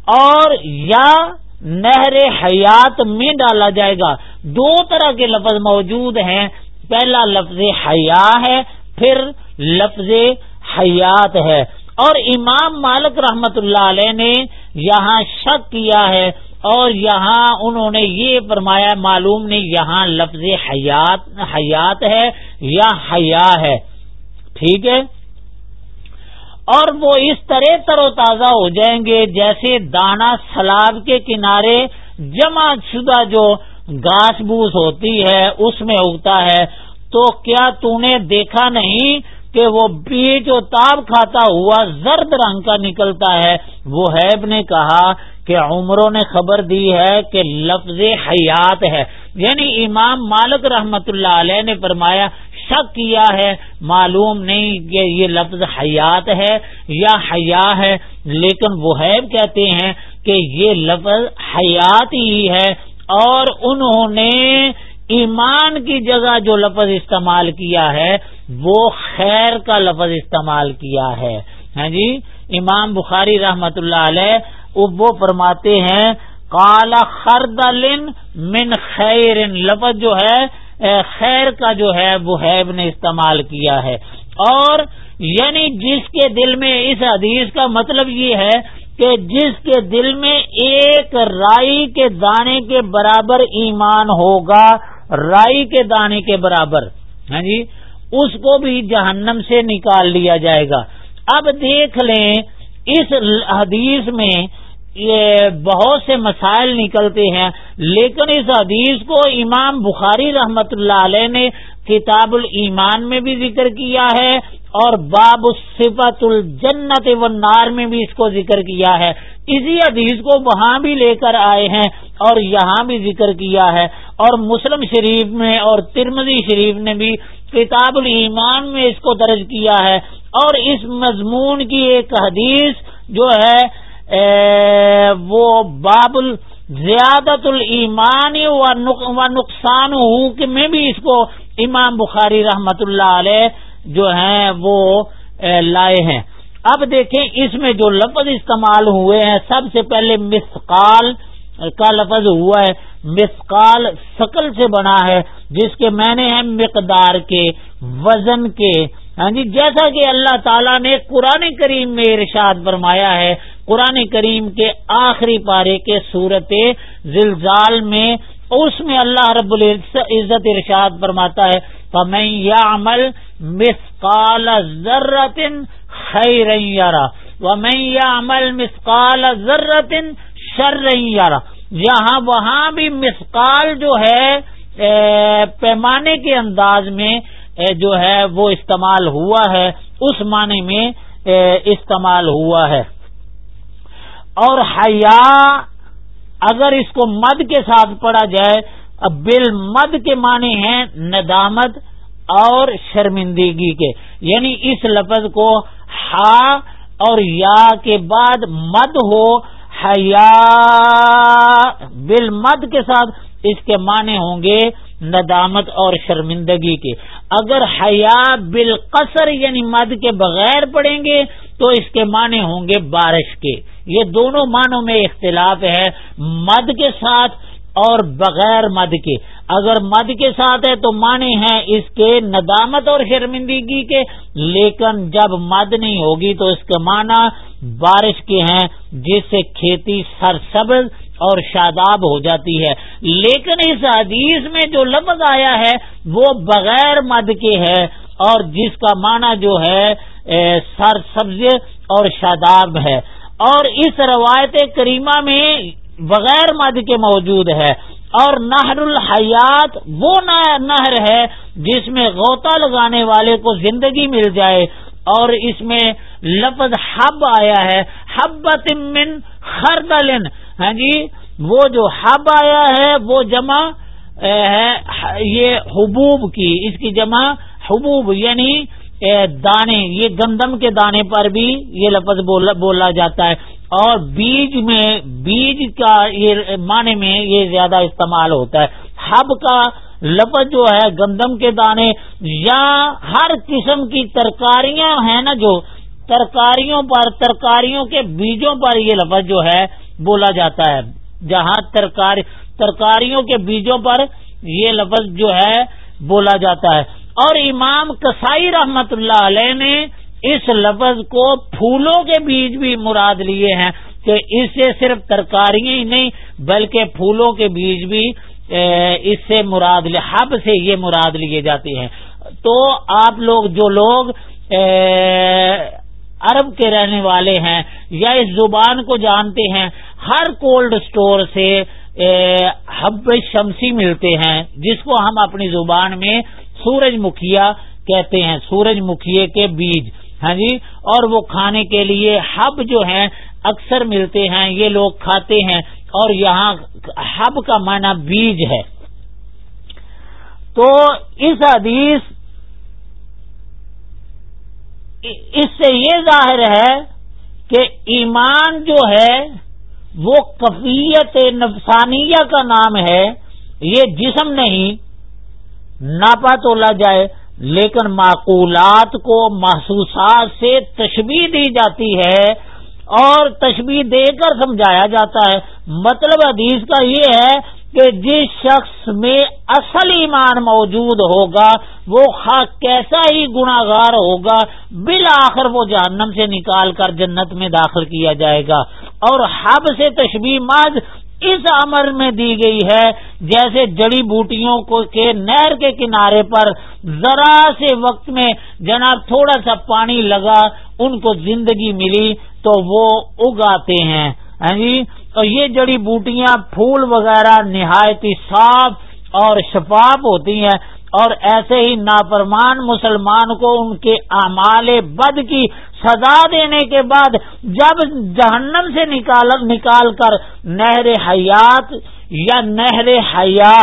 اور یا نہر حیات میں ڈالا جائے گا۔ دو طرح کے لفظ موجود ہیں۔ پہلا لفظ حیا ہے، پھر لفظ حیات ہے۔ اور امام مالک رحمت اللہ علیہ نے یہاں شک کیا ہے اور یہاں انہوں نے یہ فرمایا معلوم نہیں یہاں لفظ حیات حیات ہے یا حیا ہے۔ ٹھیک ہے؟ اور وہ اس طرح تر و تازہ ہو جائیں گے جیسے دانا سلاب کے کنارے جمع شدہ جو گاس بوس ہوتی ہے، اس میں اگتا ہے۔ تو کیا تو نے دیکھا نہیں؟ کہ وہ بیج و تاب کھاتا ہوا زرد رنگ کا نکلتا ہے۔ وہ حیب نے کہا کہ عمروں نے خبر دی ہے کہ لفظ حیات ہے۔ یعنی امام مالک رحمت اللہ علیہ نے فرمایا، شک کیا ہے، معلوم نہیں کہ یہ لفظ حیات ہے یا حیا ہے۔ لیکن وہیب کہتے ہیں کہ یہ لفظ حیات ہی ہے اور انہوں نے ایمان کی جگہ جو لفظ استعمال کیا ہے، وہ خیر کا لفظ استعمال کیا ہے۔ ہاں جی؟ امام بخاری رحمت اللہ علیہ، وہ فرماتے ہیں کالا خردل من خیر، لفظ جو ہے خیر کا جو ہے، وہ حیب نے استعمال کیا ہے۔ اور یعنی جس کے دل میں، اس حدیث کا مطلب یہ ہے کہ جس کے دل میں ایک رائی کے دانے کے برابر ایمان ہوگا رائی کے دانے کے برابر ہاں جی؟ اس کو بھی جہنم سے نکال لیا جائے گا۔ اب دیکھ لیں، اس حدیث میں یہ بہت سے مسائل نکلتے ہیں، لیکن اس حدیث کو امام بخاری رحمت اللہ علیہ نے کتاب الایمان میں بھی ذکر کیا ہے اور باب صفت الجنت و نار میں بھی اس کو ذکر کیا ہے۔ اسی حدیث کو وہاں بھی لے کر آئے ہیں اور یہاں بھی ذکر کیا ہے اور مسلم شریف میں اور ترمزی شریف نے بھی کتاب الایمان میں اس کو درج کیا ہے اور اس مضمون کی ایک حدیث جو ہے وہ باب زیادت المان و نقصان میں بھی اس کو امام بخاری رحمت اللہ علیہ جو ہیں وہ لائے ہیں۔ اب دیکھیں اس میں جو لفظ استعمال ہوئے ہیں، سب سے پہلے مسقال کا لفظ ہوا ہے مسقال شکل سے بنا ہے، جس کے معنی ہیں مقدار کے، وزن کے۔ ہاں جی جیسا کہ اللہ تعالیٰ نے قرآن کریم میں ارشاد فرمایا ہے، قرآن کریم کے آخری پارے کے صورت زلزال میں، اس میں اللہ رب العزت ارشاد فرماتا ہے، فمن يعمل مثقال ذرة خيرا يرى ومن يعمل مثقال ذرة شرا يرى یہاں وہاں بھی مسقال جو ہے پیمانے کے انداز میں جو ہے، وہ استعمال ہوا ہے۔ اس معنی میں استعمال ہوا ہے۔ اور حیا اگر اس کو مد کے ساتھ پڑھا جائے، اب بل مد کے معنی ہیں ندامت اور شرمندگی کے۔ یعنی اس لفظ کو ہا اور یا کے بعد مد ہو، حیا بل مد کے ساتھ اس کے معنی ہوں گے ندامت اور شرمندگی کے۔ اگر حیا بالقصر یعنی مد کے بغیر پڑیں گے تو اس کے معنی ہوں گے بارش کے۔ یہ دونوں معنوں میں اختلاف ہے، مد کے ساتھ اور بغیر مد کے۔ اگر مد کے ساتھ ہے تو معنی ہیں اس کے ندامت اور شرمندگی کے، لیکن جب مد نہیں ہوگی تو اس کے معنی بارش کے ہیں، جس سے کھیتی سرسبز اور شاداب ہو جاتی ہے۔ لیکن اس حدیث میں جو لفظ آیا ہے، وہ بغیر مد کے ہے اور جس کا معنی جو ہے سر سبز اور شاداب ہے۔ اور اس روایت کریمہ میں بغیر مد کے موجود ہے۔ اور نہر الحیات وہ نہر ہے جس میں غوطہ لگانے والے کو زندگی مل جائے اور اس میں لفظ حب آیا ہے۔ حب من خردلن۔ ہاں جی وہ جو حب آیا ہے، وہ جمع ہے، یہ حبوب کی، اس کی جمع حبوب یعنی دانے، یہ گندم کے دانے پر بھی یہ لفظ بولا جاتا ہے۔ اور بیج میں بیج کا یہ معنی میں یہ زیادہ استعمال ہوتا ہے۔ ہب کا لفظ جو ہے، گندم کے دانے، یا ہر قسم کی ترکاریاں ہیں نا جو، ترکاریوں پر، ترکاریوں کے بیجوں پر یہ لفظ جو ہے بولا جاتا ہے۔ جہاں ترکاری ترکاریوں کے بیجوں پر یہ لفظ جو ہے بولا جاتا ہے۔ اور امام کسائی رحمت اللہ علیہ نے اس لفظ کو پھولوں کے بیج بھی مراد لیے ہیں کہ اس سے صرف ترکاریاں ہی نہیں بلکہ پھولوں کے بیج بھی اس سے مراد حب سے یہ مراد لیے جاتے ہیں۔ تو آپ لوگ جو لوگ عرب کے رہنے والے ہیں یا اس زبان کو جانتے ہیں، ہر کولڈ سٹور سے حب شمسی ملتے ہیں جس کو ہم اپنی زبان میں سورج مکھیا کہتے ہیں سورج مکھیے کے بیج ہاں جی؟ اور وہ کھانے کے لیے ہب جو ہیں اکثر ملتے ہیں، یہ لوگ کھاتے ہیں، اور یہاں ہب کا معنی بیج ہے۔ تو اس حدیث، اس سے یہ ظاہر ہے کہ ایمان جو ہے، وہ کفیت نفسانیہ کا نام ہے، یہ جسم نہیں ناپا تولا جائے، لیکن معقولات کو محسوسات سے تشبیح دی جاتی ہے اور تشبیح دے کر سمجھایا جاتا ہے۔ مطلب حدیث کا یہ ہے کہ جس شخص میں اصل ایمان موجود ہوگا، وہ کیسا ہی گناگار ہوگا، بالآخر وہ جہنم سے نکال کر جنت میں داخل کیا جائے گا۔ اور حب سے تشبیح ماض اس عمر میں دی گئی ہے، جیسے جڑی بوٹیوں کو کے نہر کے کنارے پر ذرا سے وقت میں جناب تھوڑا سا پانی لگا، ان کو زندگی ملی تو وہ اگاتے ہیں۔ ہاں جی؟ تو یہ جڑی بوٹیاں پھول وغیرہ نہایت صاف اور شفاف ہوتی ہیں اور ایسے ہی نافرمان مسلمان کو ان کے اعمال بد کی سزا دینے کے بعد جب جہنم سے نکال نکال کر نہر حیات یا نہر حیا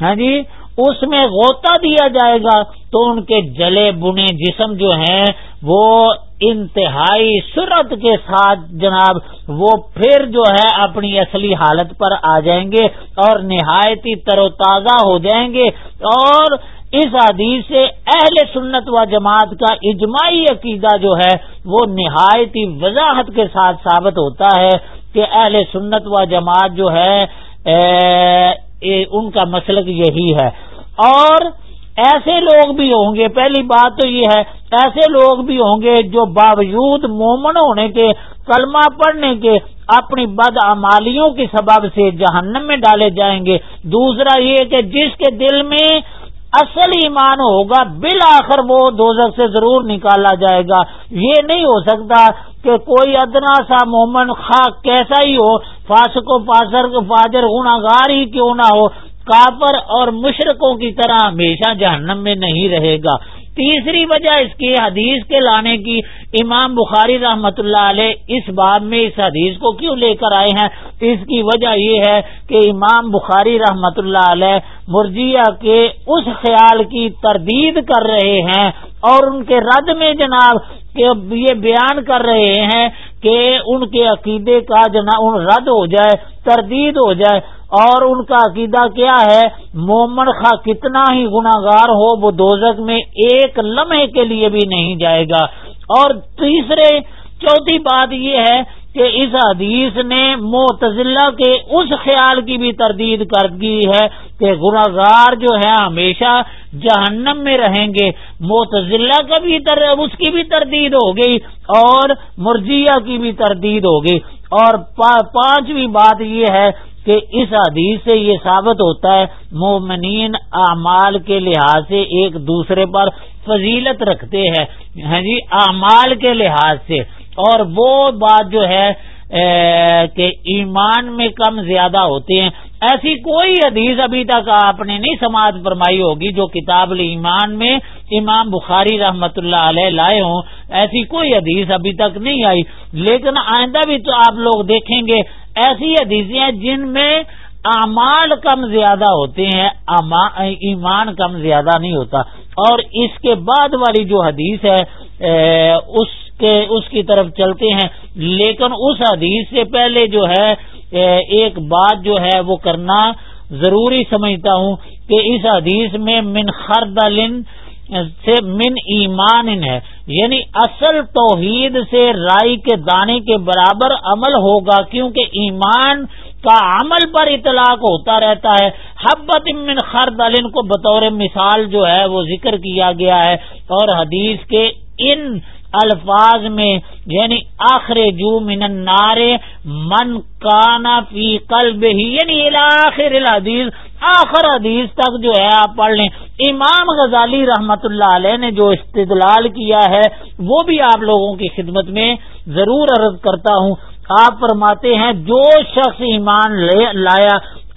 ہاں جی اس میں غوطہ دیا جائے گا، تو ان کے جلے بنے جسم جو ہیں، وہ انتہائی سرت کے ساتھ جناب، وہ پھر جو ہے اپنی اصلی حالت پر آ جائیں گے اور نہایتی تر و تازہ ہو جائیں گے اور اس حدیث سے اہل سنت و جماعت کا اجماعی عقیدہ جو ہے، وہ نہایتی وضاحت کے ساتھ ثابت ہوتا ہے کہ اہل سنت و جماعت جو ہے ان کا مسلک یہی ہے۔ اور ایسے لوگ بھی ہوں گے، پہلی بات تو یہ ہے، ایسے لوگ بھی ہوں گے جو باوجود مومن ہونے کے، کلمہ پڑھنے کے، اپنی بد امالیوں کے سبب سے جہنم میں ڈالے جائیں گے۔ دوسرا یہ کہ جس کے دل میں اصل ایمان ہوگا، بالآخر وہ دوزخ سے ضرور نکالا جائے گا۔ یہ نہیں ہو سکتا کہ کوئی ادنا سا مومن خاک کیسا ہی ہو، فاسق و فاضر فاجر گناگار ہی کیوں نہ ہو۔ کافر اور مشرقوں کی طرح ہمیشہ جہنم میں نہیں رہے گا۔ تیسری وجہ اس کی حدیث کے لانے کی، امام بخاری رحمت اللہ علیہ اس باب میں اس حدیث کو کیوں لے کر آئے ہیں؟ اس کی وجہ یہ ہے کہ امام بخاری رحمت اللہ علیہ مرجیا کے اس خیال کی تردید کر رہے ہیں اور ان کے رد میں جناب کہ یہ بیان کر رہے ہیں کہ ان کے عقیدے کا جناب رد ہو جائے، تردید ہو جائے اور ان کا عقیدہ کیا ہے؟ مومن خواہ کتنا ہی گناگار ہو، وہ دوزک میں ایک لمحے کے لیے بھی نہیں جائے گا۔ اور تیسرے، چوتھی بات یہ ہے کہ اس حدیث نے معتزلہ کے اس خیال کی بھی تردید کر دی ہے کہ گناگار جو ہے ہمیشہ جہنم میں رہیں گے۔ معتزلہ کا بھی تر، اس کی بھی تردید ہو گئی اور مرجیہ کی بھی تردید ہو گئی۔ اور پانچویں بات یہ ہے کہ اس حدیث سے یہ ثابت ہوتا ہے مومنین اعمال کے لحاظ سے ایک دوسرے پر فضیلت رکھتے ہیں۔ ہاں جی اعمال کے لحاظ سے۔ اور وہ بات جو ہے کہ ایمان میں کم زیادہ ہوتے ہیں۔ ایسی کوئی حدیث ابھی تک آپ نے نہیں سماعت فرمائی ہوگی جو کتاب ایمان میں امام بخاری رحمت اللہ علیہ لائے ہوں، ایسی کوئی حدیث ابھی تک نہیں آئی۔ لیکن آئندہ بھی تو آپ لوگ دیکھیں گے ایسی حدیثیں جن میں اعمال کم زیادہ ہوتے ہیں ایمان کم زیادہ نہیں ہوتا۔ اور اس کے بعد والی جو حدیث ہے اس کے، اس کی طرف چلتے ہیں۔ لیکن اس حدیث سے پہلے جو ہے ایک بات جو ہے وہ کرنا ضروری سمجھتا ہوں کہ اس حدیث میں من خردلن سے من ایمان ہے۔ یعنی اصل توحید سے رائی کے دانے کے برابر عمل ہوگا کیونکہ ایمان کا عمل پر اطلاق ہوتا رہتا ہے۔ حبت من خرد کو بطور مثال جو ہے وہ ذکر کیا گیا ہے اور حدیث کے ان الفاظ میں یعنی آخر جو من نارے من کانا فی قلب ہی یعنی آخر الحدیث، آخر حدیث تک جو ہے آپ پڑھ لیں۔ امام غزالی رحمت اللہ علیہ نے جو استدلال کیا ہے، وہ بھی آپ لوگوں کی خدمت میں ضرور عرض کرتا ہوں۔ آپ فرماتے ہیں، جو شخص ایمان لایا،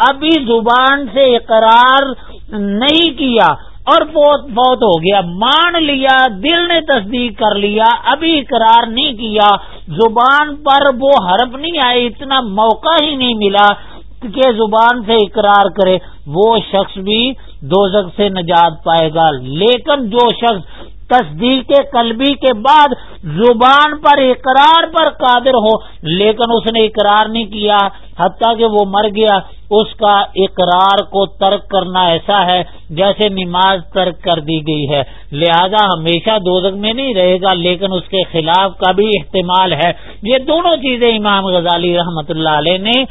ابھی زبان سے اقرار نہیں کیا اور بہت بہت ہو گیا۔ مان لیا، دل نے تصدیق کر لیا، ابھی اقرار نہیں کیا۔ زبان پر وہ حرف نہیں آئے، اتنا موقع ہی نہیں ملا کہ زبان سے اقرار کرے۔ وہ شخص بھی دو سے نجات پائے گا۔ لیکن جو شخص تصدیق قلبی کے بعد زبان پر اقرار پر قادر ہو، لیکن اس نے اقرار نہیں کیا، حتیٰ کہ وہ مر گیا۔ اس کا اقرار کو ترک کرنا ایسا ہے جیسے نماز ترک کر دی گئی ہے۔ لہذا ہمیشہ دوزک میں نہیں رہے گا، لیکن اس کے خلاف کا بھی احتمال ہے۔ یہ دونوں چیزیں امام غزالی رحمت اللہ علیہ نے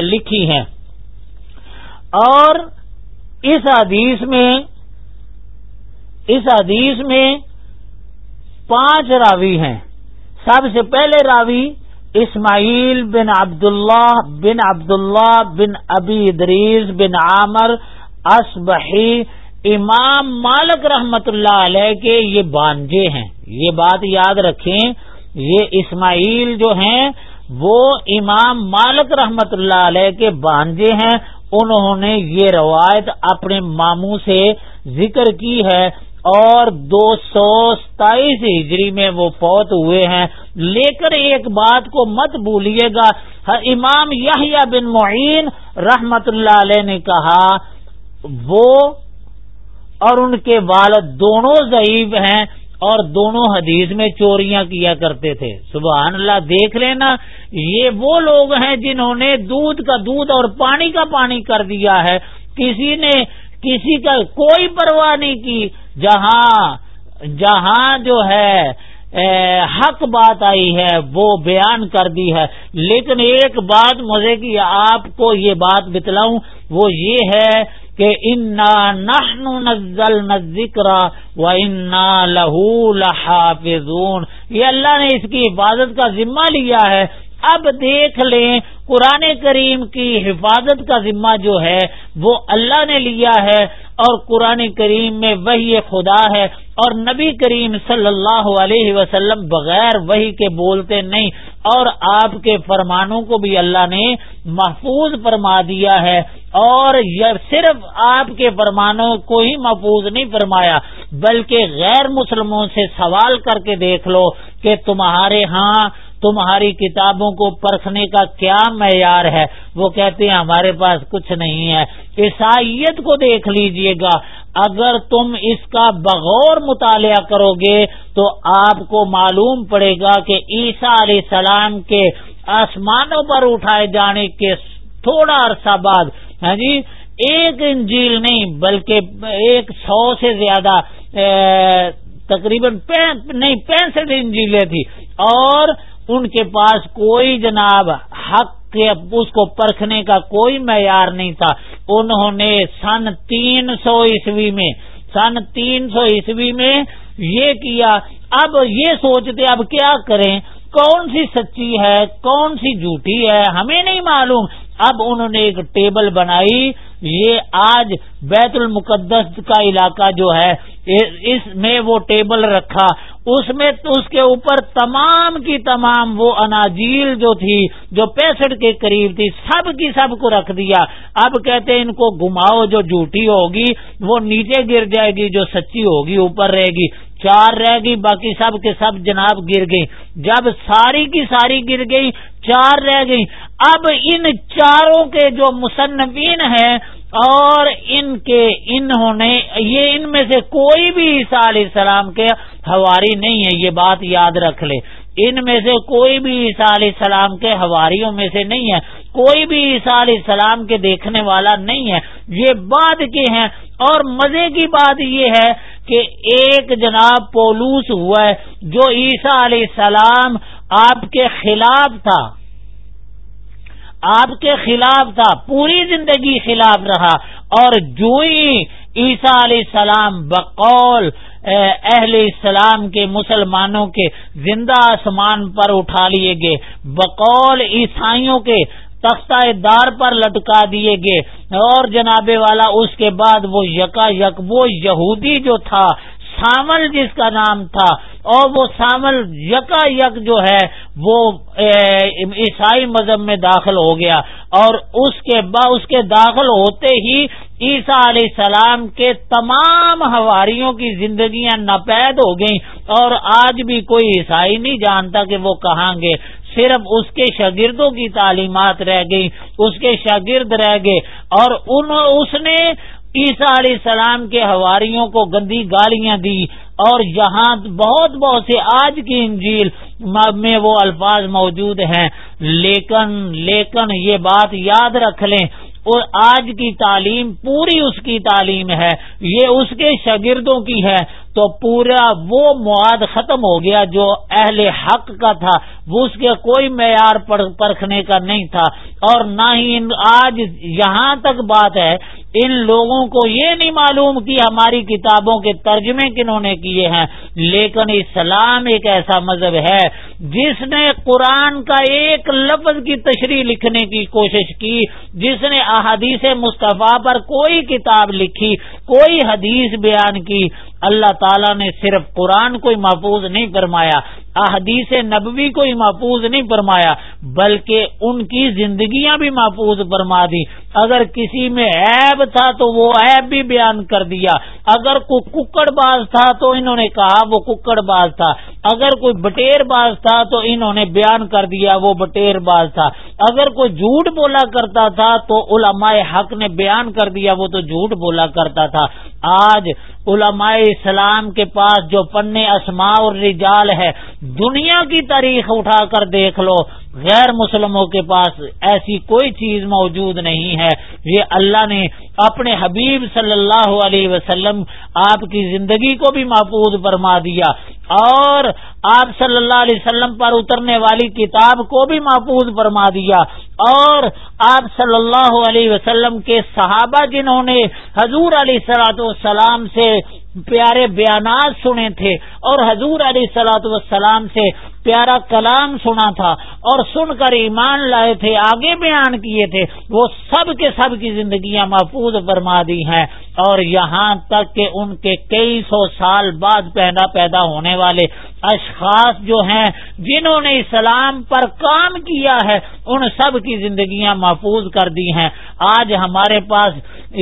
لکھی ہیں۔ اور اس حدیث میں، اس حدیث میں پانچ راوی ہیں۔ سب سے پہلے راوی اسماعیل بن عبداللہ بن عبداللہ بن ابی ادریس بن عامر اسبحی امام مالک رحمت اللہ علیہ کے یہ بانجے ہیں۔ یہ بات یاد رکھیں، یہ اسماعیل جو ہیں، وہ امام مالک رحمت اللہ علیہ کے بانجے ہیں۔ انہوں نے یہ روایت اپنے ماموں سے ذکر کی ہے۔ اور دو سو ستائیس ہجری میں وہ فوت ہوئے ہیں۔ لیکن ایک بات کو مت بھولیے گا۔ امام یحییٰ بن معین رحمت اللہ علیہ نے کہا، وہ اور ان کے والد دونوں ضعیف ہیں اور دونوں حدیث میں چوریاں کیا کرتے تھے۔ سبحان اللہ، دیکھ لینا، یہ وہ لوگ ہیں جنہوں نے دودھ کا دودھ اور پانی کا پانی کر دیا ہے۔ کسی نے کسی کا کوئی پرواہ نہیں کی۔ جہاں جہاں جو ہے حق بات آئی ہے، وہ بیان کر دی ہے۔ لیکن ایک بات مزے کی، آپ کو یہ بات بتلاؤں، وہ یہ ہے کہ انا نحن ذکر و انا لہو لحافظون۔ یہ اللہ نے اس کی حفاظت کا ذمہ لیا ہے۔ اب دیکھ لیں، قرآن کریم کی حفاظت کا ذمہ جو ہے، وہ اللہ نے لیا ہے اور قرآن کریم میں وہی خدا ہے اور نبی کریم صلی اللہ علیہ وسلم بغیر وہی کے بولتے نہیں اور آپ کے فرمانوں کو بھی اللہ نے محفوظ فرما دیا ہے اور صرف آپ کے فرمانوں کو ہی محفوظ نہیں فرمایا، بلکہ غیر مسلموں سے سوال کر کے دیکھ لو کہ تمہارے ہاں تمہاری کتابوں کو پرکھنے کا کیا معیار ہے؟ وہ کہتے ہیں، ہمارے پاس کچھ نہیں ہے۔ عیسائیت کو دیکھ لیجیے گا۔ اگر تم اس کا بغور مطالعہ کرو گے، تو آپ کو معلوم پڑے گا کہ عیسیٰ علیہ السلام کے آسمانوں پر اٹھائے جانے کے تھوڑا عرصہ بعد ہاں جی ایک انجیل نہیں، بلکہ ایک سو سے زیادہ تقریباً نہیں، پینسٹھ انجیلیں تھی اور ان کے پاس کوئی جناب حق کے اس کو پرکھنے کا کوئی معیار نہیں تھا۔ انہوں نے سن تین سو عیسوی میں، سن تین سو عیسوی میں یہ کیا۔ اب یہ سوچتے، اب کیا کریں؟ کون سی سچی ہے؟ کون سی جھوٹی ہے؟ ہمیں نہیں معلوم۔ اب انہوں نے ایک ٹیبل بنائی، یہ آج بیت المقدس کا علاقہ جو ہے، اس میں وہ ٹیبل رکھا۔ اس میں اس کے اوپر تمام کی تمام وہ اناجیل جو تھی، جو پینسٹھ کے قریب تھی، سب کی سب کو رکھ دیا۔ اب کہتے ان کو گھماؤ، جو جھوٹی ہوگی، وہ نیچے گر جائے گی، جو سچی ہوگی، اوپر رہے گی۔ چار رہ گئی، باقی سب کے سب جناب گر گئی جب ساری کی ساری گر گئی چار رہ گئی۔ اب ان چاروں کے جو مصنفین ہیں اور ان کے انہوں نے یہ ان میں سے کوئی بھی عیسیٰ علیہ السلام کے ہواری نہیں ہے، یہ بات یاد رکھ لے۔ ان میں سے کوئی بھی عیسیٰ علیہ السلام کے ہواریوں میں سے نہیں ہے۔ کوئی بھی عیسیٰ علیہ السلام کے دیکھنے والا نہیں ہے۔ یہ بات کے ہیں۔ اور مزے کی بات یہ ہے کہ ایک جناب پولوس ہوا ہے جو عیسیٰ علیہ السلام آپ کے خلاف تھا۔ آپ کے خلاف تھا۔ پوری زندگی خلاف رہا۔ اور جو ہی عیسیٰ علیہ السلام بقول اہل اسلام کے مسلمانوں کے زندہ آسمان پر اٹھا لیے گئے۔ بقول عیسائیوں کے تختہ دار پر لٹکا دیے گئے۔ اور جناب والا، اس کے بعد وہ یکا یک، وہ یہودی جو تھا سامل جس کا نام تھا، اور وہ سامل یکا یک جو ہے، وہ عیسائی مذہب میں داخل ہو گیا۔ اور اس کے اس کے داخل ہوتے ہی عیسیٰ علیہ السلام کے تمام ہواریوں کی زندگیاں نپید ہو گئیں۔ اور آج بھی کوئی عیسائی نہیں جانتا کہ وہ کہاں گے صرف اس کے شاگردوں کی تعلیمات رہ گئی اس کے شاگرد رہ گئے۔ اور ان اس نے عیسیٰ علیہ السلام کے ہواریوں کو گندی گالیاں دی اور یہاں بہت بہت سے آج کی انجیل میں وہ الفاظ موجود ہیں۔ لیکن لیکن یہ بات یاد رکھ لیں، اور آج کی تعلیم پوری اس کی تعلیم ہے۔ یہ اس کے شاگردوں کی ہے۔ تو پورا وہ مواد ختم ہو گیا جو اہل حق کا تھا، وہ اس کے کوئی معیار پرکھنے کا نہیں تھا۔ اور نہ ہی آج یہاں تک بات ہے، ان لوگوں کو یہ نہیں معلوم کہ ہماری کتابوں کے ترجمے کنہوں نے کیے ہیں۔ لیکن اسلام ایک ایسا مذہب ہے، جس نے قرآن کا ایک لفظ کی تشریح لکھنے کی کوشش کی، جس نے احادیث مصطفیٰ پر کوئی کتاب لکھی، کوئی حدیث بیان کی۔ اللہ تعالیٰ نے صرف قرآن کو ہی محفوظ نہیں فرمایا احادیث نبوی کو ہی محفوظ نہیں فرمایا، بلکہ ان کی زندگیاں بھی محفوظ فرما دی۔ اگر کسی میں عیب تھا تو وہ عیب بھی بیان کر دیا۔ اگر کوئی ککڑ باز تھا تو انہوں نے کہا وہ ککڑ باز تھا۔ اگر کوئی بٹیر باز تھا تو انہوں نے بیان کر دیا وہ بٹیر باز تھا۔ اگر کوئی جھوٹ بولا کرتا تھا تو علماء حق نے بیان کر دیا وہ تو جھوٹ بولا کرتا تھا۔ آج علماء اسلام کے پاس جو پنے اسماء اور رجال ہے دنیا کی تاریخ اٹھا کر دیکھ لو، غیر مسلموں کے پاس ایسی کوئی چیز موجود نہیں ہے۔ یہ اللہ نے اپنے حبیب صلی اللہ علیہ وسلم آپ کی زندگی کو بھی محفوظ فرما دیا اور آپ صلی اللہ علیہ وسلم پر اترنے والی کتاب کو بھی محفوظ فرما دیا اور آپ صلی اللہ علیہ وسلم کے صحابہ جنہوں نے حضور علیہ سلاۃ والسلام سے پیارے بیانات سنے تھے اور حضور علیہ سلاۃ وسلام سے پیارا کلام سنا تھا اور سن کر ایمان لائے تھے، آگے بیان کیے تھے، وہ سب کے سب کی زندگیاں محفوظ فرما دی ہیں۔ اور یہاں تک کہ ان کے کئی سو سال بعد پیدا پیدا ہونے والے اشخاص جو ہیں جنہوں نے اسلام پر کام کیا ہے، ان سب کی زندگیاں محفوظ کر دی ہیں۔ آج ہمارے پاس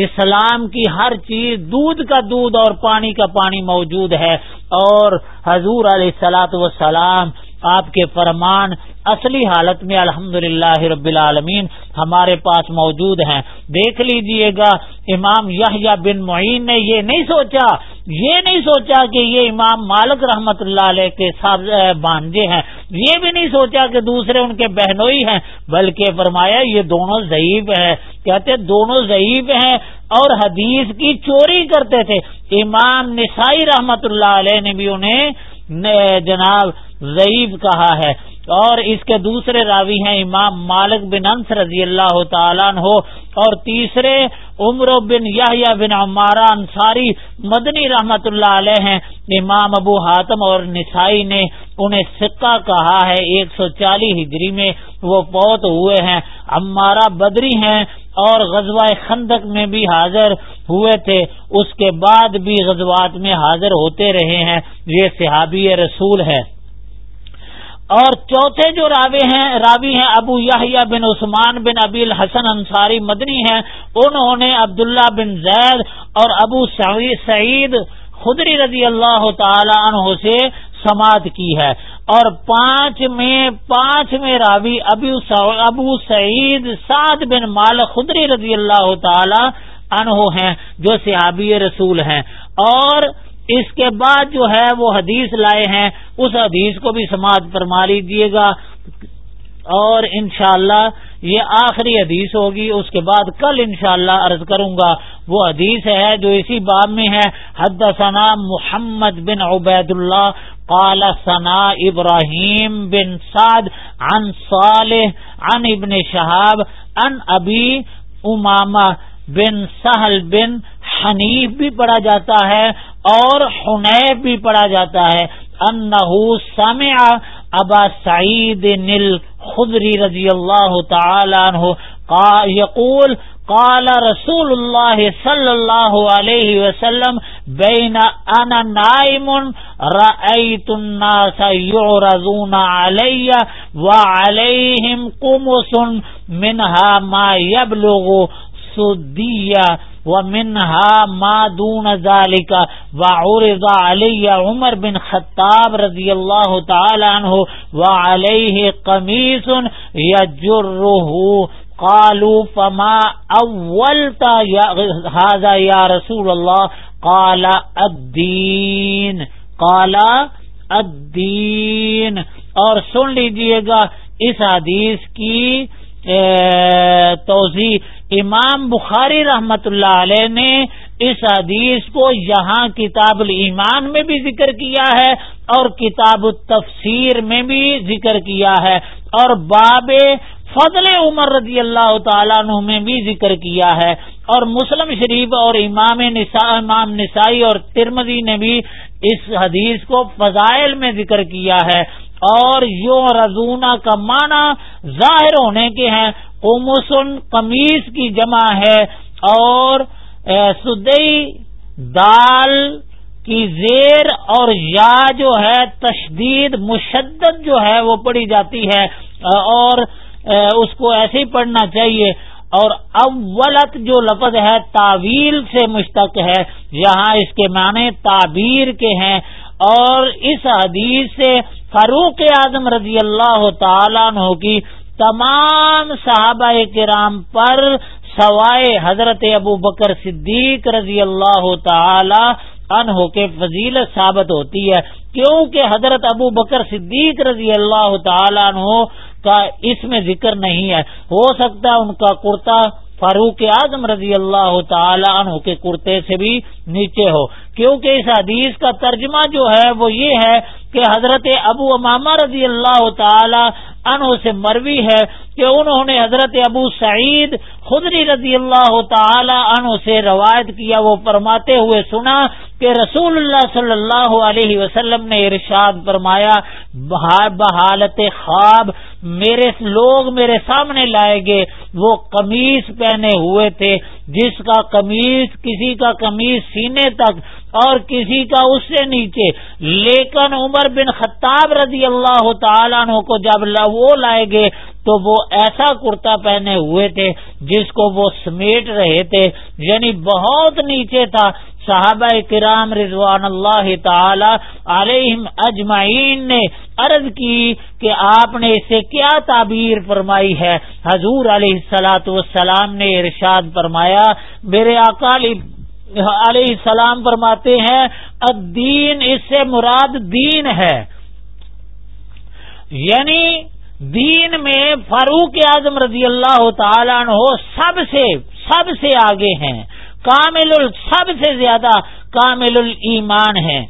اسلام کی ہر چیز دودھ کا دودھ اور پانی کا پانی موجود ہے اور حضور علیہ سلاۃ وسلام آپ کے فرمان اصلی حالت میں الحمد رب العالمین ہمارے پاس موجود ہیں۔ دیکھ لیجیے گا، امام یا بن معین نے یہ نہیں سوچا، یہ نہیں سوچا کہ یہ امام مالک رحمت اللہ علیہ کے بانجے ہیں۔ یہ بھی نہیں سوچا کہ دوسرے ان کے بہنوئی ہیں، بلکہ فرمایا یہ دونوں ضعیف ہیں۔ کہتے دونوں ضعیف ہیں اور حدیث کی چوری کرتے تھے۔ امام نسائی رحمت اللہ علیہ نے بھی انہیں جناب ضعیف کہا ہے۔ اور اس کے دوسرے راوی ہیں امام مالک بن انس رضی اللہ تعالیٰ ہو اور تیسرے عمر بن یا بن عمارہ انصاری مدنی رحمت اللہ علیہ ہیں۔ امام ابو حاتم اور نسائی نے انہیں سکہ کہا ہے۔ ایک سو چالیس ہجری میں وہ پوت ہوئے ہیں۔ عمارہ بدری ہیں اور غزوہ خندق میں بھی حاضر ہوئے تھے۔ اس کے بعد بھی غزوات میں حاضر ہوتے رہے ہیں۔ یہ صحابی رسول ہے۔ اور چوتھے جو راوی ہیں راوی ہیں ابو یاہیا بن عثمان بن ابی الحسن انصاری مدنی ہیں، انہوں نے عبداللہ بن زید اور ابو سعید خدری رضی اللہ تعالی عنہ سے سماعت کی ہے۔ اور پانچ میں پانچ میں راوی ابو ابو سعید سعد بن مال خدری رضی اللہ تعالی عنہ ہیں، جو صحابی رسول ہیں۔ اور اس کے بعد جو ہے وہ حدیث لائے ہیں، اس حدیث کو بھی سماعت فرما لیجیے گا۔ اور انشاءاللہ یہ آخری حدیث ہوگی، اس کے بعد کل انشاءاللہ اللہ عرض کروں گا۔ وہ حدیث ہے جو اسی باب میں ہے۔ حد ثنا محمد بن عبید اللہ قال ثنا ابراہیم بن سعد عن صالح عن ابن شہاب ان ابی امامہ بن سہل بن حنیف بھی پڑھا جاتا ہے اور حنیب بھی پڑھا جاتا ہے۔ انہو سمع ابا سعید نل خدری رضی اللہ تعالی عنہ یقول، قال رسول اللہ صلی اللہ علیہ وسلم، بین انا نائم، رأیت الناس یعرضون علی وعلیہم قمس منها ما یبلغ سدیہ ومنها ما دون ذلك وعرض علي عمر بن خطاب رضي الله تعالى عنه وعليه قميص يجره. قالوا فما اولتا هذا يا رسول الله؟ قال الدين. قال الدین اور سن لیجیے گا اس حدیث کی توضیح امام بخاری رحمت اللہ علیہ نے اس حدیث کو یہاں کتاب الایمان میں بھی ذکر کیا ہے اور کتاب التفسیر میں بھی ذکر کیا ہے اور باب فضل عمر رضی اللہ تعالیٰ عنہ میں بھی ذکر کیا ہے اور مسلم شریف اور امام نسا امام نسائی اور ترمزی نے بھی اس حدیث کو فضائل میں ذکر کیا ہے۔ اور یو رضونا کا معنی ظاہر ہونے کے ہیں۔ اومسن قمیص کی جمع ہے اور سدئی دال کی زیر اور یا جو ہے تشدید، مشدد جو ہے وہ پڑھی جاتی ہے۔ اور اس کو ایسے ہی پڑھنا چاہیے۔ اور اولت جو لفظ ہے، تعویل سے مشتق ہے۔ یہاں اس کے معنی تعبیر کے ہیں۔ اور اس حدیث سے فاروق اعظم رضی اللہ تعالیٰ عنہ کی تمام صحابہ کرام پر سوائے حضرت ابو بکر صدیق رضی اللہ تعالی عنہ کے فضیلت ثابت ہوتی ہے، کیونکہ حضرت ابو بکر صدیق رضی اللہ تعالیٰ عنہ کا اس میں ذکر نہیں ہے۔ ہو سکتا ہے ان کا کرتا فاروق اعظم رضی اللہ تعالی عنہ کے کرتے سے بھی نیچے ہو۔ کیونکہ اس حدیث کا ترجمہ جو ہے وہ یہ ہے کہ حضرت ابو امامہ رضی اللہ تعالی عنہ سے مروی ہے۔ کہ انہوں نے حضرت ابو سعید خدری رضی اللہ تعالی عنہ سے روایت کیا، وہ فرماتے ہوئے سنا کہ رسول اللہ صلی اللہ علیہ وسلم نے ارشاد فرمایا بحالت خواب میرے لوگ میرے سامنے لائے گے وہ قمیص پہنے ہوئے تھے، جس کا قمیص کسی کا قمیص سینے تک اور کسی کا اس سے نیچے۔ لیکن عمر بن خطاب رضی اللہ تعالیٰ عنہ کو جب وہ لائے گے تو وہ ایسا کرتا پہنے ہوئے تھے جس کو وہ سمیٹ رہے تھے یعنی بہت نیچے تھا۔ صحابہ کرام رضوان اللہ تعالی علیہم اجمعین نے عرض کی کہ آپ نے اسے کیا تعبیر فرمائی ہے۔ حضور علیہ السلاۃ والسلام نے ارشاد فرمایا، میرے اکالی علیہ السلام فرماتے ہیں، الدین اس سے مراد دین ہے۔ یعنی دین میں فاروق اعظم رضی اللہ تعالیٰ عنہ سب سے سب سے آگے ہیں۔ کامل سب سے زیادہ کامل ایمان ہے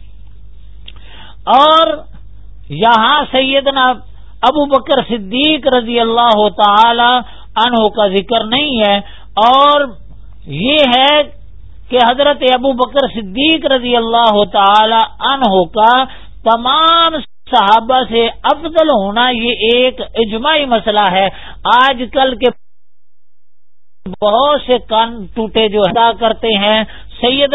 اور یہاں سیدنا ابو بکر صدیق رضی اللہ تعالی عنہ کا ذکر نہیں ہے۔ اور یہ ہے کہ حضرت ابو بکر صدیق رضی اللہ تعالی عنہ کا تمام صحابہ سے افضل ہونا یہ ایک اجماعی مسئلہ ہے۔ آج کل کے بہت سے کان ٹوٹے جو ادا کرتے ہیں سید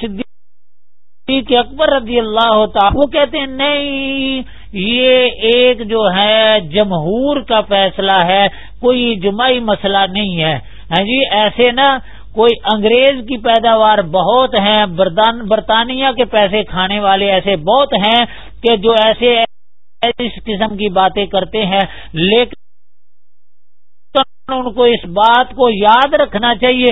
صدیق اکبر رضی اللہ ہوتا وہ کہتے ہیں، نہیں، یہ ایک جو ہے جمہور کا فیصلہ ہے، کوئی جمعی مسئلہ نہیں ہے۔ ہاں جی ایسے نا کوئی انگریز کی پیداوار بہت ہیں برطانیہ کے پیسے کھانے والے ایسے بہت ہیں کہ جو ایسے اس قسم کی باتیں کرتے ہیں، لیکن ان کو اس بات کو یاد رکھنا چاہیے،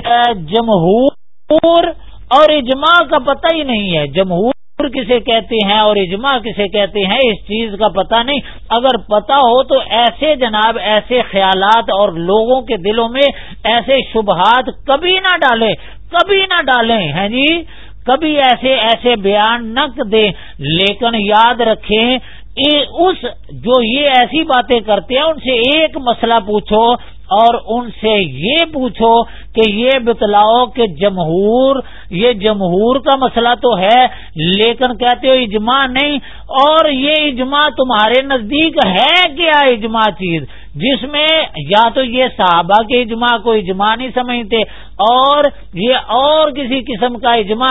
جمہور اور اجماع کا پتہ ہی نہیں ہے۔ جمہور کسے کہتے ہیں اور اجماع کسے کہتے ہیں، اس چیز کا پتہ نہیں۔ اگر پتہ ہو تو ایسے جناب، ایسے خیالات اور لوگوں کے دلوں میں ایسے شبہات کبھی نہ ڈالیں، کبھی نہ ڈالیں، ہیں جی؟ کبھی ایسے ایسے بیان نہ دیں۔ لیکن یاد رکھیں اس جو یہ ایسی باتیں کرتے ہیں، ان سے ایک مسئلہ پوچھو۔ اور ان سے یہ پوچھو کہ یہ بتلاؤ کہ جمہور، یہ جمہور کا مسئلہ تو ہے، لیکن کہتے ہو اجماع نہیں، اور یہ اجماع تمہارے نزدیک ہے کیا اجماع چیز؟ جس میں یا تو یہ صحابہ کے اجماع کو اجماع نہیں سمجھتے اور یہ اور کسی قسم کا اجماع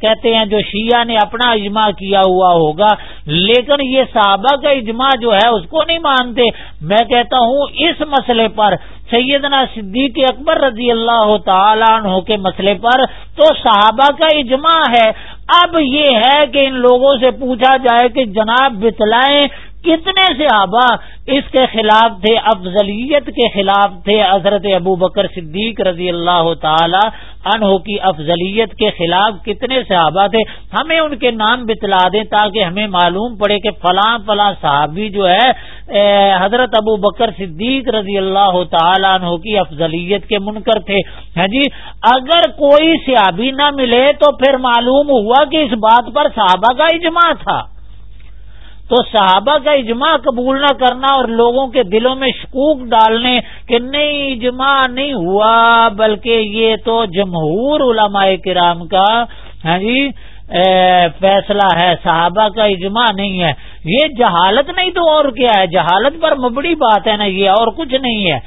کہتے ہیں جو شیعہ نے اپنا اجماع کیا ہوا ہوگا، لیکن یہ صحابہ کا اجماع جو ہے اس کو نہیں مانتے۔ میں کہتا ہوں اس مسئلے پر، سیدنا صدیق اکبر رضی اللہ تعالیٰ عنہ کے مسئلے پر تو صحابہ کا اجماع ہے۔ اب یہ ہے کہ ان لوگوں سے پوچھا جائے کہ جناب بتلائیں کتنے صحابہ اس کے خلاف تھے، افضلیت کے خلاف تھے حضرت ابو بکر صدیق رضی اللہ تعالی عنہ کی افضلیت کے خلاف کتنے صحابہ تھے۔ ہمیں ان کے نام بتلا دیں تاکہ ہمیں معلوم پڑے کہ فلاں فلاں صحابی جو ہے حضرت ابو بکر صدیق رضی اللہ تعالیٰ عنہ کی افضلیت کے منکر تھے۔ ہاں جی اگر کوئی صحابی نہ ملے تو پھر معلوم ہوا کہ اس بات پر صحابہ کا اجماع تھا۔ تو صحابہ کا اجماع قبول نہ کرنا اور لوگوں کے دلوں میں شکوک ڈالنے کہ نہیں، اجماع نہیں ہوا، بلکہ یہ تو جمہور علماء کرام کا ہاں جی فیصلہ ہے، صحابہ کا اجماع نہیں ہے۔ یہ جہالت نہیں تو اور کیا ہے؟ جہالت پر مبڑی بات ہے نا، یہ اور کچھ نہیں ہے۔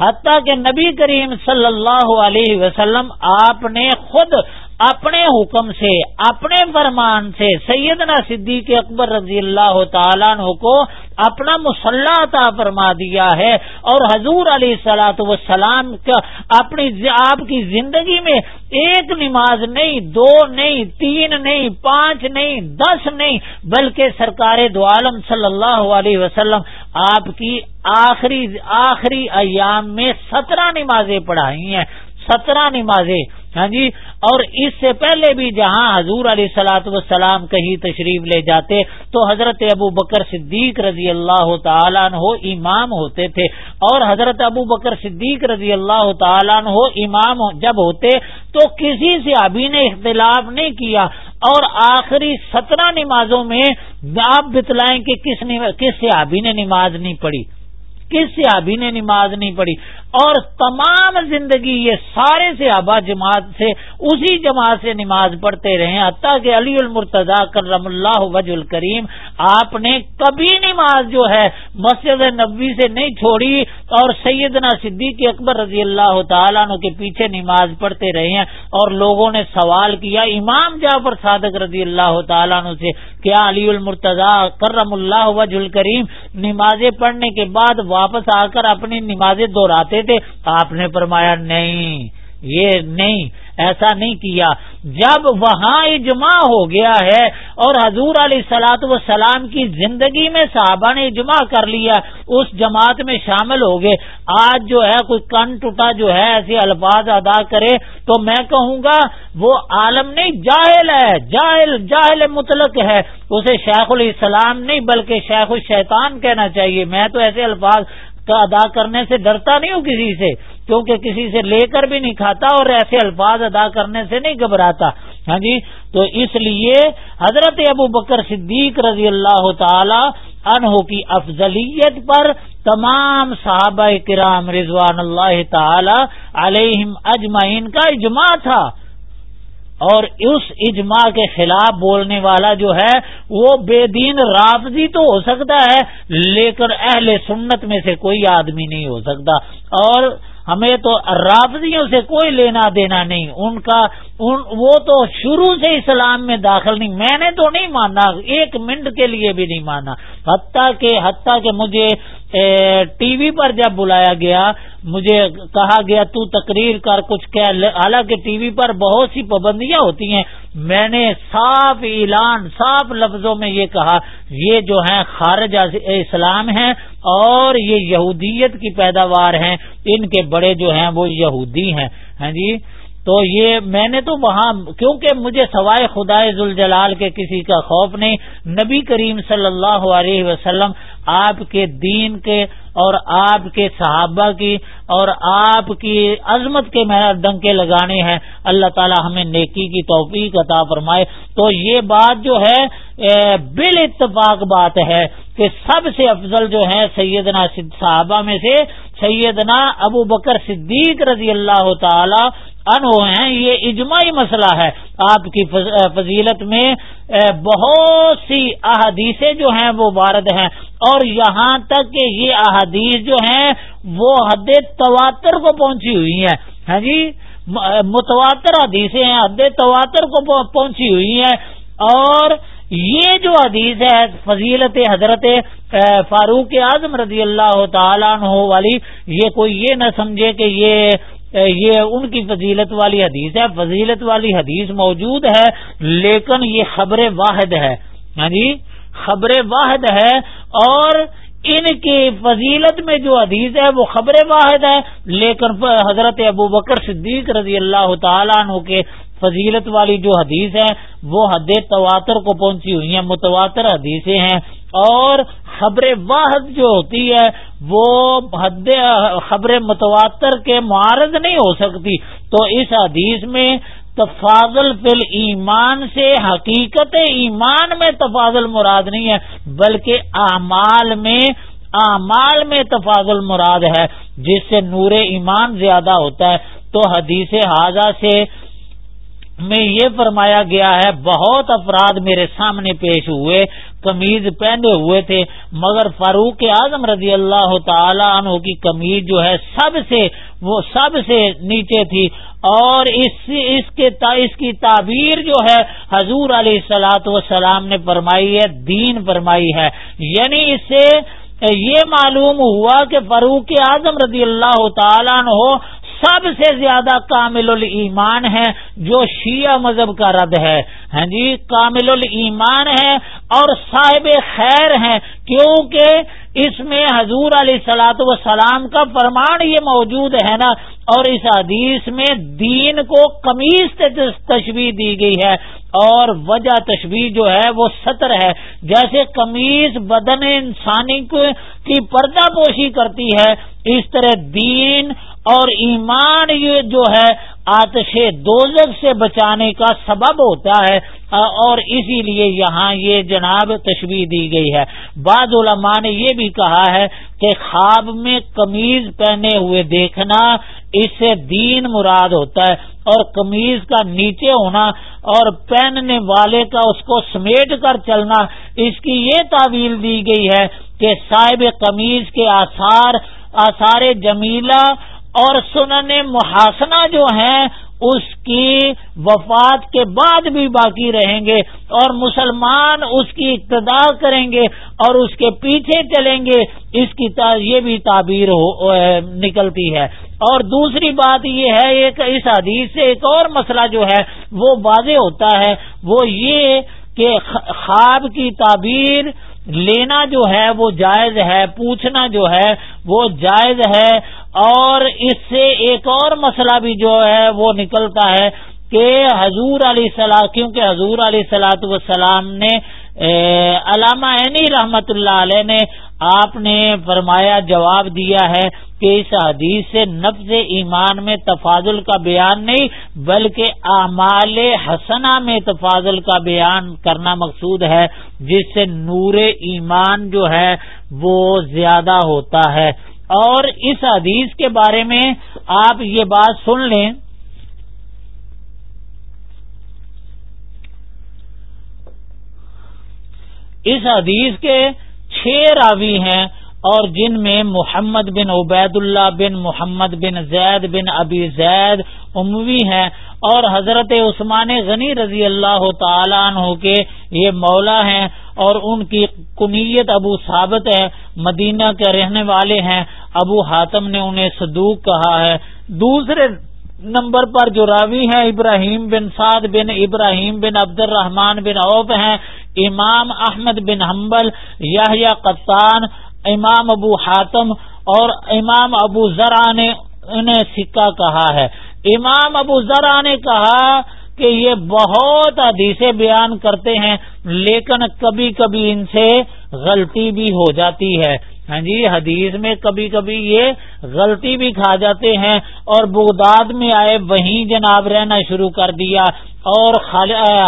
حتیٰ کہ نبی کریم صلی اللہ علیہ وسلم آپ نے خود اپنے حکم سے، اپنے فرمان سے سیدنا صدیق اکبر رضی اللہ تعالیٰ عنہ کو اپنا مسلح عطا فرما دیا ہے اور حضور علیہ سلاۃ وسلام کا اپنی آپ کی زندگی میں ایک نماز نہیں، دو نہیں، تین نہیں، پانچ نہیں، دس نہیں، بلکہ سرکار دو عالم صلی اللہ علیہ وسلم آپ کی آخری آخری ایام میں سترہ نمازیں پڑھائی ہیں۔ سترہ نمازیں ہاں جی اور اس سے پہلے بھی جہاں حضور علیہ سلاۃ وسلام کہیں تشریف لے جاتے، تو حضرت ابو بکر صدیق رضی اللہ تعالیٰ عنہ امام ہوتے تھے۔ اور حضرت ابو بکر صدیق رضی اللہ تعالیٰ عنہ امام جب ہوتے، تو کسی سے ابھی نے اختلاف نہیں کیا۔ اور آخری سترہ نمازوں میں آپ بتلائیں کہ کس کس سے ابھی نے نماز نہیں پڑھی۔ کس صحابی نے نماز نہیں پڑھی؟ اور تمام زندگی یہ سارے صحابہ جماعت سے، اسی جماعت سے نماز پڑھتے رہے حتیٰ کہ علی المرتضی کرم اللہ وج الکریم، آپ نے کبھی نماز جو ہے مسجد نبوی سے نہیں چھوڑی اور سیدنا صدیق اکبر رضی اللہ تعالیٰ عنہ کے پیچھے نماز پڑھتے رہے ہیں اور لوگوں نے سوال کیا، امام جعفر صادق رضی اللہ تعالیٰ عنہ سے، کیا علی المرتضی کرم اللہ وج الکریم نمازیں پڑھنے کے بعد واپس آ کر اپنی نمازیں دہراتے تھے آپ نے فرمایا نہیں یہ نہیں، ایسا نہیں کیا۔ جب وہاں اجماع ہو گیا ہے اور حضور علیہ سلاط و سلام کی زندگی میں صحابہ نے اجماع کر لیا، اس جماعت میں شامل ہو گئے۔ آج جو ہے، کوئی کن ٹوٹا جو ہے، ایسے الفاظ ادا کرے تو میں کہوں گا، وہ عالم نہیں، جاہل ہے، جاہل جاہل مطلق ہے۔ اسے شیخ الاسلام نہیں، بلکہ شیخ الشیطان کہنا چاہیے۔ میں تو ایسے الفاظ کا ادا کرنے سے ڈرتا نہیں ہوں کسی سے۔ کیونکہ کسی سے لے کر بھی نہیں کھاتا اور ایسے الفاظ ادا کرنے سے نہیں گھبراتا۔ ہاں جی؟ تو اس لیے حضرت ابو بکر صدیق رضی اللہ تعالی عنہ کی افضلیت پر تمام صحابہ کرام رضوان اللہ تعالی علیہم اجمعین کا اجماع تھا۔ اور اس اجماع کے خلاف بولنے والا جو ہے، وہ بے دین رافضی تو ہو سکتا ہے، لیکن اہل سنت میں سے کوئی آدمی نہیں ہو سکتا۔ اور ہمیں تو رابطیوں سے کوئی لینا دینا نہیں، ان کا، ان، وہ تو شروع سے اسلام میں داخل نہیں، میں نے تو نہیں مانا، ایک منٹ کے لیے بھی نہیں مانا۔ حتیٰ کہ حتیٰ کہ مجھے ٹی وی پر جب بلایا گیا، مجھے کہا گیا، تو تقریر کر کچھ کہہ حالانکہ ٹی وی پر بہت سی پابندیاں ہوتی ہیں۔ میں نے صاف اعلان، صاف لفظوں میں یہ کہا، یہ جو ہیں خارج اسلام ہیں اور یہ یہودیت کی پیداوار ہیں۔ ان کے بڑے جو ہیں وہ یہودی ہیں۔ ہاں جی؟ تو یہ میں نے تو وہاں کیونکہ مجھے سوائے خدا ذوالجلال کے کسی کا خوف نہیں، نبی کریم صلی اللہ علیہ وسلم آپ کے دین کے اور آپ کے صحابہ کی اور آپ کی عظمت کے ڈنکے لگانے ہیں۔ اللہ تعالی ہمیں نیکی کی توفیق عطا فرمائے۔ تو یہ بات جو ہے بال اتفاق بات ہے کہ سب سے افضل جو ہے سیدنا صحابہ میں سے سیدنا ابو بکر صدیق رضی اللہ تعالی انو ہیں، یہ اجماعی مسئلہ ہے۔ آپ کی فضیلت میں بہت سی احادیثیں جو ہیں وہ وارد ہیں۔ اور یہاں تک کہ یہ احادیث جو ہیں، وہ حد تواتر کو پہنچی ہوئی ہیں۔ ہاں جی؟ متواتر حدیثیں ہیں، حد تواتر کو پہنچی ہوئی ہیں۔ اور یہ جو حدیث ہے، فضیلت حضرت فاروق اعظم رضی اللہ تعالیٰ عنہ والی، یہ کوئی یہ نہ سمجھے کہ یہ یہ ان کی فضیلت والی حدیث ہے، فضیلت والی حدیث موجود ہے، لیکن یہ خبر واحد ہے۔ ہاں جی خبر واحد ہے اور ان کی فضیلت میں جو حدیث ہے، وہ خبر واحد ہے۔ لیکن حضرت ابو بکر صدیق رضی اللہ تعالیٰ عنہ کے فضیلت والی جو حدیث ہے وہ حد تواتر کو پہنچی ہوئی ہیں۔ متواتر حدیثیں ہیں۔ اور خبر واحد جو ہوتی ہے، وہ حد خبر متواتر کے معارض نہیں ہو سکتی۔ تو اس حدیث میں تفاضل فل ایمان سے حقیقت ایمان میں تفاضل مراد نہیں ہے، بلکہ اعمال میں اعمال میں تفاضل مراد ہے۔ جس سے نور ایمان زیادہ ہوتا ہے۔ تو حدیث حاضہ سے میں یہ فرمایا گیا ہے، بہت افراد میرے سامنے پیش ہوئے کمیز پہنے ہوئے تھے، مگر فاروق اعظم رضی اللہ تعالی عنہ کی کمیز جو ہے سب سے، وہ سب سے نیچے تھی۔ اور اس اس کے اس کی تعبیر جو ہے، حضور علیہ سلاۃ وسلام نے فرمائی ہے، دین فرمائی ہے۔ یعنی اس سے یہ معلوم ہوا کہ فاروق اعظم رضی اللہ تعالیٰ عنہ سب سے زیادہ کامل المان ہے، جو شیعہ مذہب کا رد ہے۔ ہاں جی کامل المان ہے اور صاحب خیر ہیں، کیونکہ اس میں حضور علیہ سلاۃ وسلام کا فرمان یہ موجود ہے نا، اور اس حدیث میں دین کو کمیز تشبیح دی گئی ہے۔ اور وجہ تشبیح جو ہے وہ سطر ہے۔ جیسے کمیز بدن انسانی کی پردہ پوشی کرتی ہے، اس طرح دین اور ایمان یہ جو ہے آتش دوزک سے بچانے کا سبب ہوتا ہے، اور اسی لیے یہاں یہ جناب تشبیح دی گئی ہے۔ بعض علماء نے یہ بھی کہا ہے کہ خواب میں قمیض پہنے ہوئے دیکھنا، اس سے دین مراد ہوتا ہے۔ اور قمیض کا نیچے ہونا اور پہننے والے کا اس کو سمیٹ کر چلنا، اس کی یہ تعویل دی گئی ہے کہ صاحب قمیض کے آثار آثار جمیلہ اور سنن محاسنہ جو ہیں، اس کی وفات کے بعد بھی باقی رہیں گے اور مسلمان اس کی اقتدا کریں گے اور اس کے پیچھے چلیں گے، اس کی یہ بھی تعبیر نکلتی ہے۔ اور دوسری بات یہ ہے، ایک اس حدیث سے ایک اور مسئلہ جو ہے، وہ واضح ہوتا ہے، وہ یہ کہ خواب کی تعبیر لینا جو ہے، وہ جائز ہے، پوچھنا جو ہے، وہ جائز ہے۔ اور اس سے ایک اور مسئلہ بھی جو ہے وہ نکلتا ہے کہ حضور علیہ السلام کیونکہ حضور علیہ سلاۃ والسلام نے علامہ عینی رحمت اللہ علیہ نے آپ نے فرمایا، جواب دیا ہے کہ اس حدیث سے نفز ایمان میں تفاضل کا بیان نہیں، بلکہ اعمال حسنہ میں تفاضل کا بیان کرنا مقصود ہے، جس سے نور ایمان جو ہے وہ زیادہ ہوتا ہے۔ اور اس حدیث کے بارے میں آپ یہ بات سن لیں۔ اس حدیث کے چھ راوی ہیں۔ اور جن میں محمد بن عبید اللہ بن محمد بن زید بن ابی زید اموی ہیں اور حضرت عثمان غنی رضی اللہ تعالیٰ عنہ کے یہ مولا ہیں اور ان کی کنیت ابو ثابت ہے مدینہ کے رہنے والے ہیں۔ ابو حاتم نے انہیں صدوق کہا ہے۔ دوسرے نمبر پر جو راوی ہیں، ابراہیم بن سعد بن ابراہیم بن عبد الرحمان بن اوف ہیں، امام احمد بن حنبل یا قطان امام ابو حاتم اور امام ابو ذرا نے انہیں سکہ کہا ہے۔ امام ابو ذرا نے کہا کہ یہ بہت حدیثیں بیان کرتے ہیں، لیکن کبھی کبھی ان سے غلطی بھی ہو جاتی ہے۔ ہاں جی حدیث میں کبھی کبھی یہ غلطی بھی کھا جاتے ہیں اور بغداد میں آئے وہیں جناب رہنا شروع کر دیا۔ اور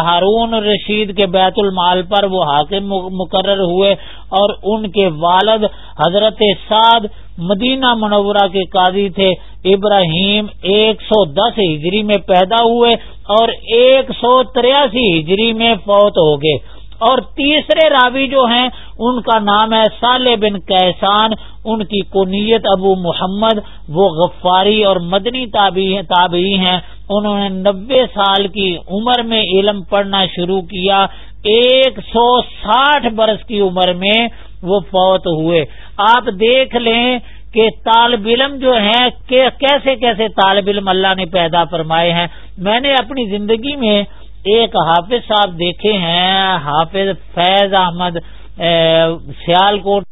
ہارون رشید کے بیت المال پر وہ حاکم مقرر ہوئے اور ان کے والد حضرت سعد مدینہ منورہ کے قاضی تھے۔ ابراہیم ایک سو دس ہجری میں پیدا ہوئے اور ایک سو تریاسی ہجری میں فوت ہو گئے۔ اور تیسرے راوی جو ہیں ان کا نام ہے صالح بن کیسان ان کی کنیت ابو محمد، وہ غفاری اور مدنی تابعی ہیں۔ انہوں نے نبے سال کی عمر میں علم پڑھنا شروع کیا۔ ایک سو ساٹھ برس کی عمر میں وہ فوت ہوئے۔ آپ دیکھ لیں کہ طالب علم جو ہیں کیسے کیسے طالب علم اللہ نے پیدا فرمائے ہیں۔ میں نے اپنی زندگی میں ایک حافظ صاحب دیکھے ہیں، حافظ فیض احمد۔ سیال کوٹ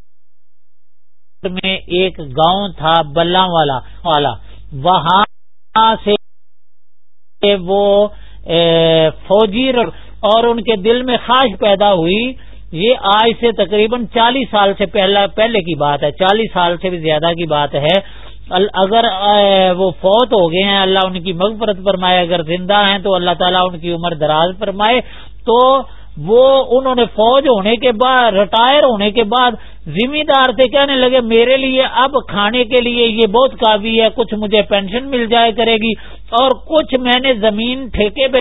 میں ایک گاؤں تھا بلا والا والا۔ وہاں سے وہ فوجی اور ان کے دل میں خواہش پیدا ہوئی۔ یہ آج سے تقریباً چالیس سال سے پہلا، پہلے کی بات ہے، چالیس سال سے بھی زیادہ کی بات ہے۔ اگر وہ فوت ہو گئے ہیں، اللہ ان کی مغفرت فرمائے۔ اگر زندہ ہیں تو اللہ تعالیٰ ان کی عمر دراز فرمائے۔ تو وہ انہوں نے فوج ہونے کے بعد، ریٹائر ہونے کے بعد ذمہ دار سے کہنے لگے، میرے لیے اب کھانے کے لیے یہ بہت کافی ہے، کچھ مجھے پینشن مل جائے کرے گی۔ اور کچھ میں نے زمین ٹھیکے پہ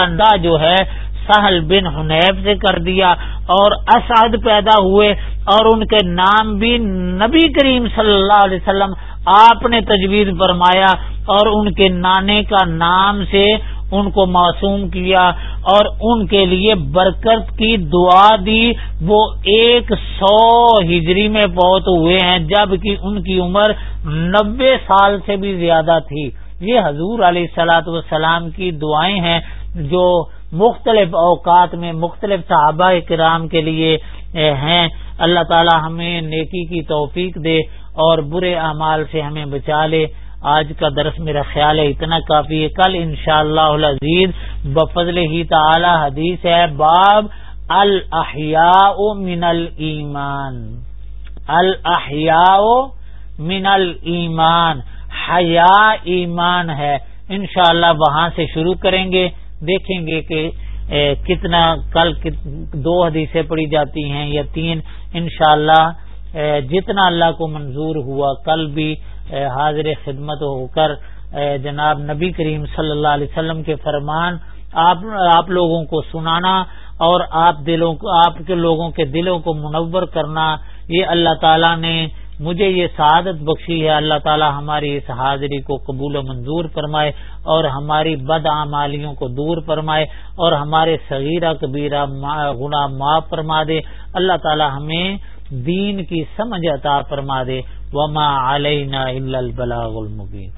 کا جو ہے سہل بن حنیب سے کر دیا اور اسعد پیدا ہوئے اور ان کے نام بھی نبی کریم صلی اللہ علیہ وسلم آپ نے تجویز فرمایا اور ان کے نانے کا نام سے ان کو معصوم کیا اور ان کے لیے برکت کی دعا دی وہ ایک سو ہجری میں بہت ہوئے ہیں جبکہ ان کی عمر نبے سال سے بھی زیادہ تھی یہ حضور علیہ سلاۃ والسلام کی دعائیں ہیں جو مختلف اوقات میں مختلف صحابہ کرام کے لیے ہیں۔ اللہ تعالی ہمیں نیکی کی توفیق دے اور برے اعمال سے ہمیں بچا لے۔ آج کا درس میرا خیال ہے اتنا کافی ہے۔ کل ان شاء اللہ عزیز بفضل ہی تعالی حدیث ہے، باب الحیا من المان الحیا من المان حیا ایمان ہے۔ انشاءاللہ وہاں سے شروع کریں گے۔ دیکھیں گے کہ کتنا کل دو حدیثیں پڑی جاتی ہیں یا تین، انشاءاللہ جتنا اللہ کو منظور ہوا، کل بھی حاضر خدمت ہو کر جناب نبی کریم صلی اللہ علیہ وسلم کے فرمان، آپ آپ لوگوں کو سنانا اور آپ دلوں کو، آپ کے لوگوں کے دلوں کو منور کرنا، یہ اللہ تعالیٰ نے مجھے یہ سعادت بخشی ہے، اللہ تعالی ہماری اس حاضری کو قبول و منظور فرمائے اور ہماری بد اعمالیوں کو دور فرمائے اور ہمارے صغیرہ کبیرہ گناہ معاف فرما دے۔ اللہ تعالی ہمیں دین کی سمجھ عطا فرما دے۔ وما علینا الا البلاغ المبین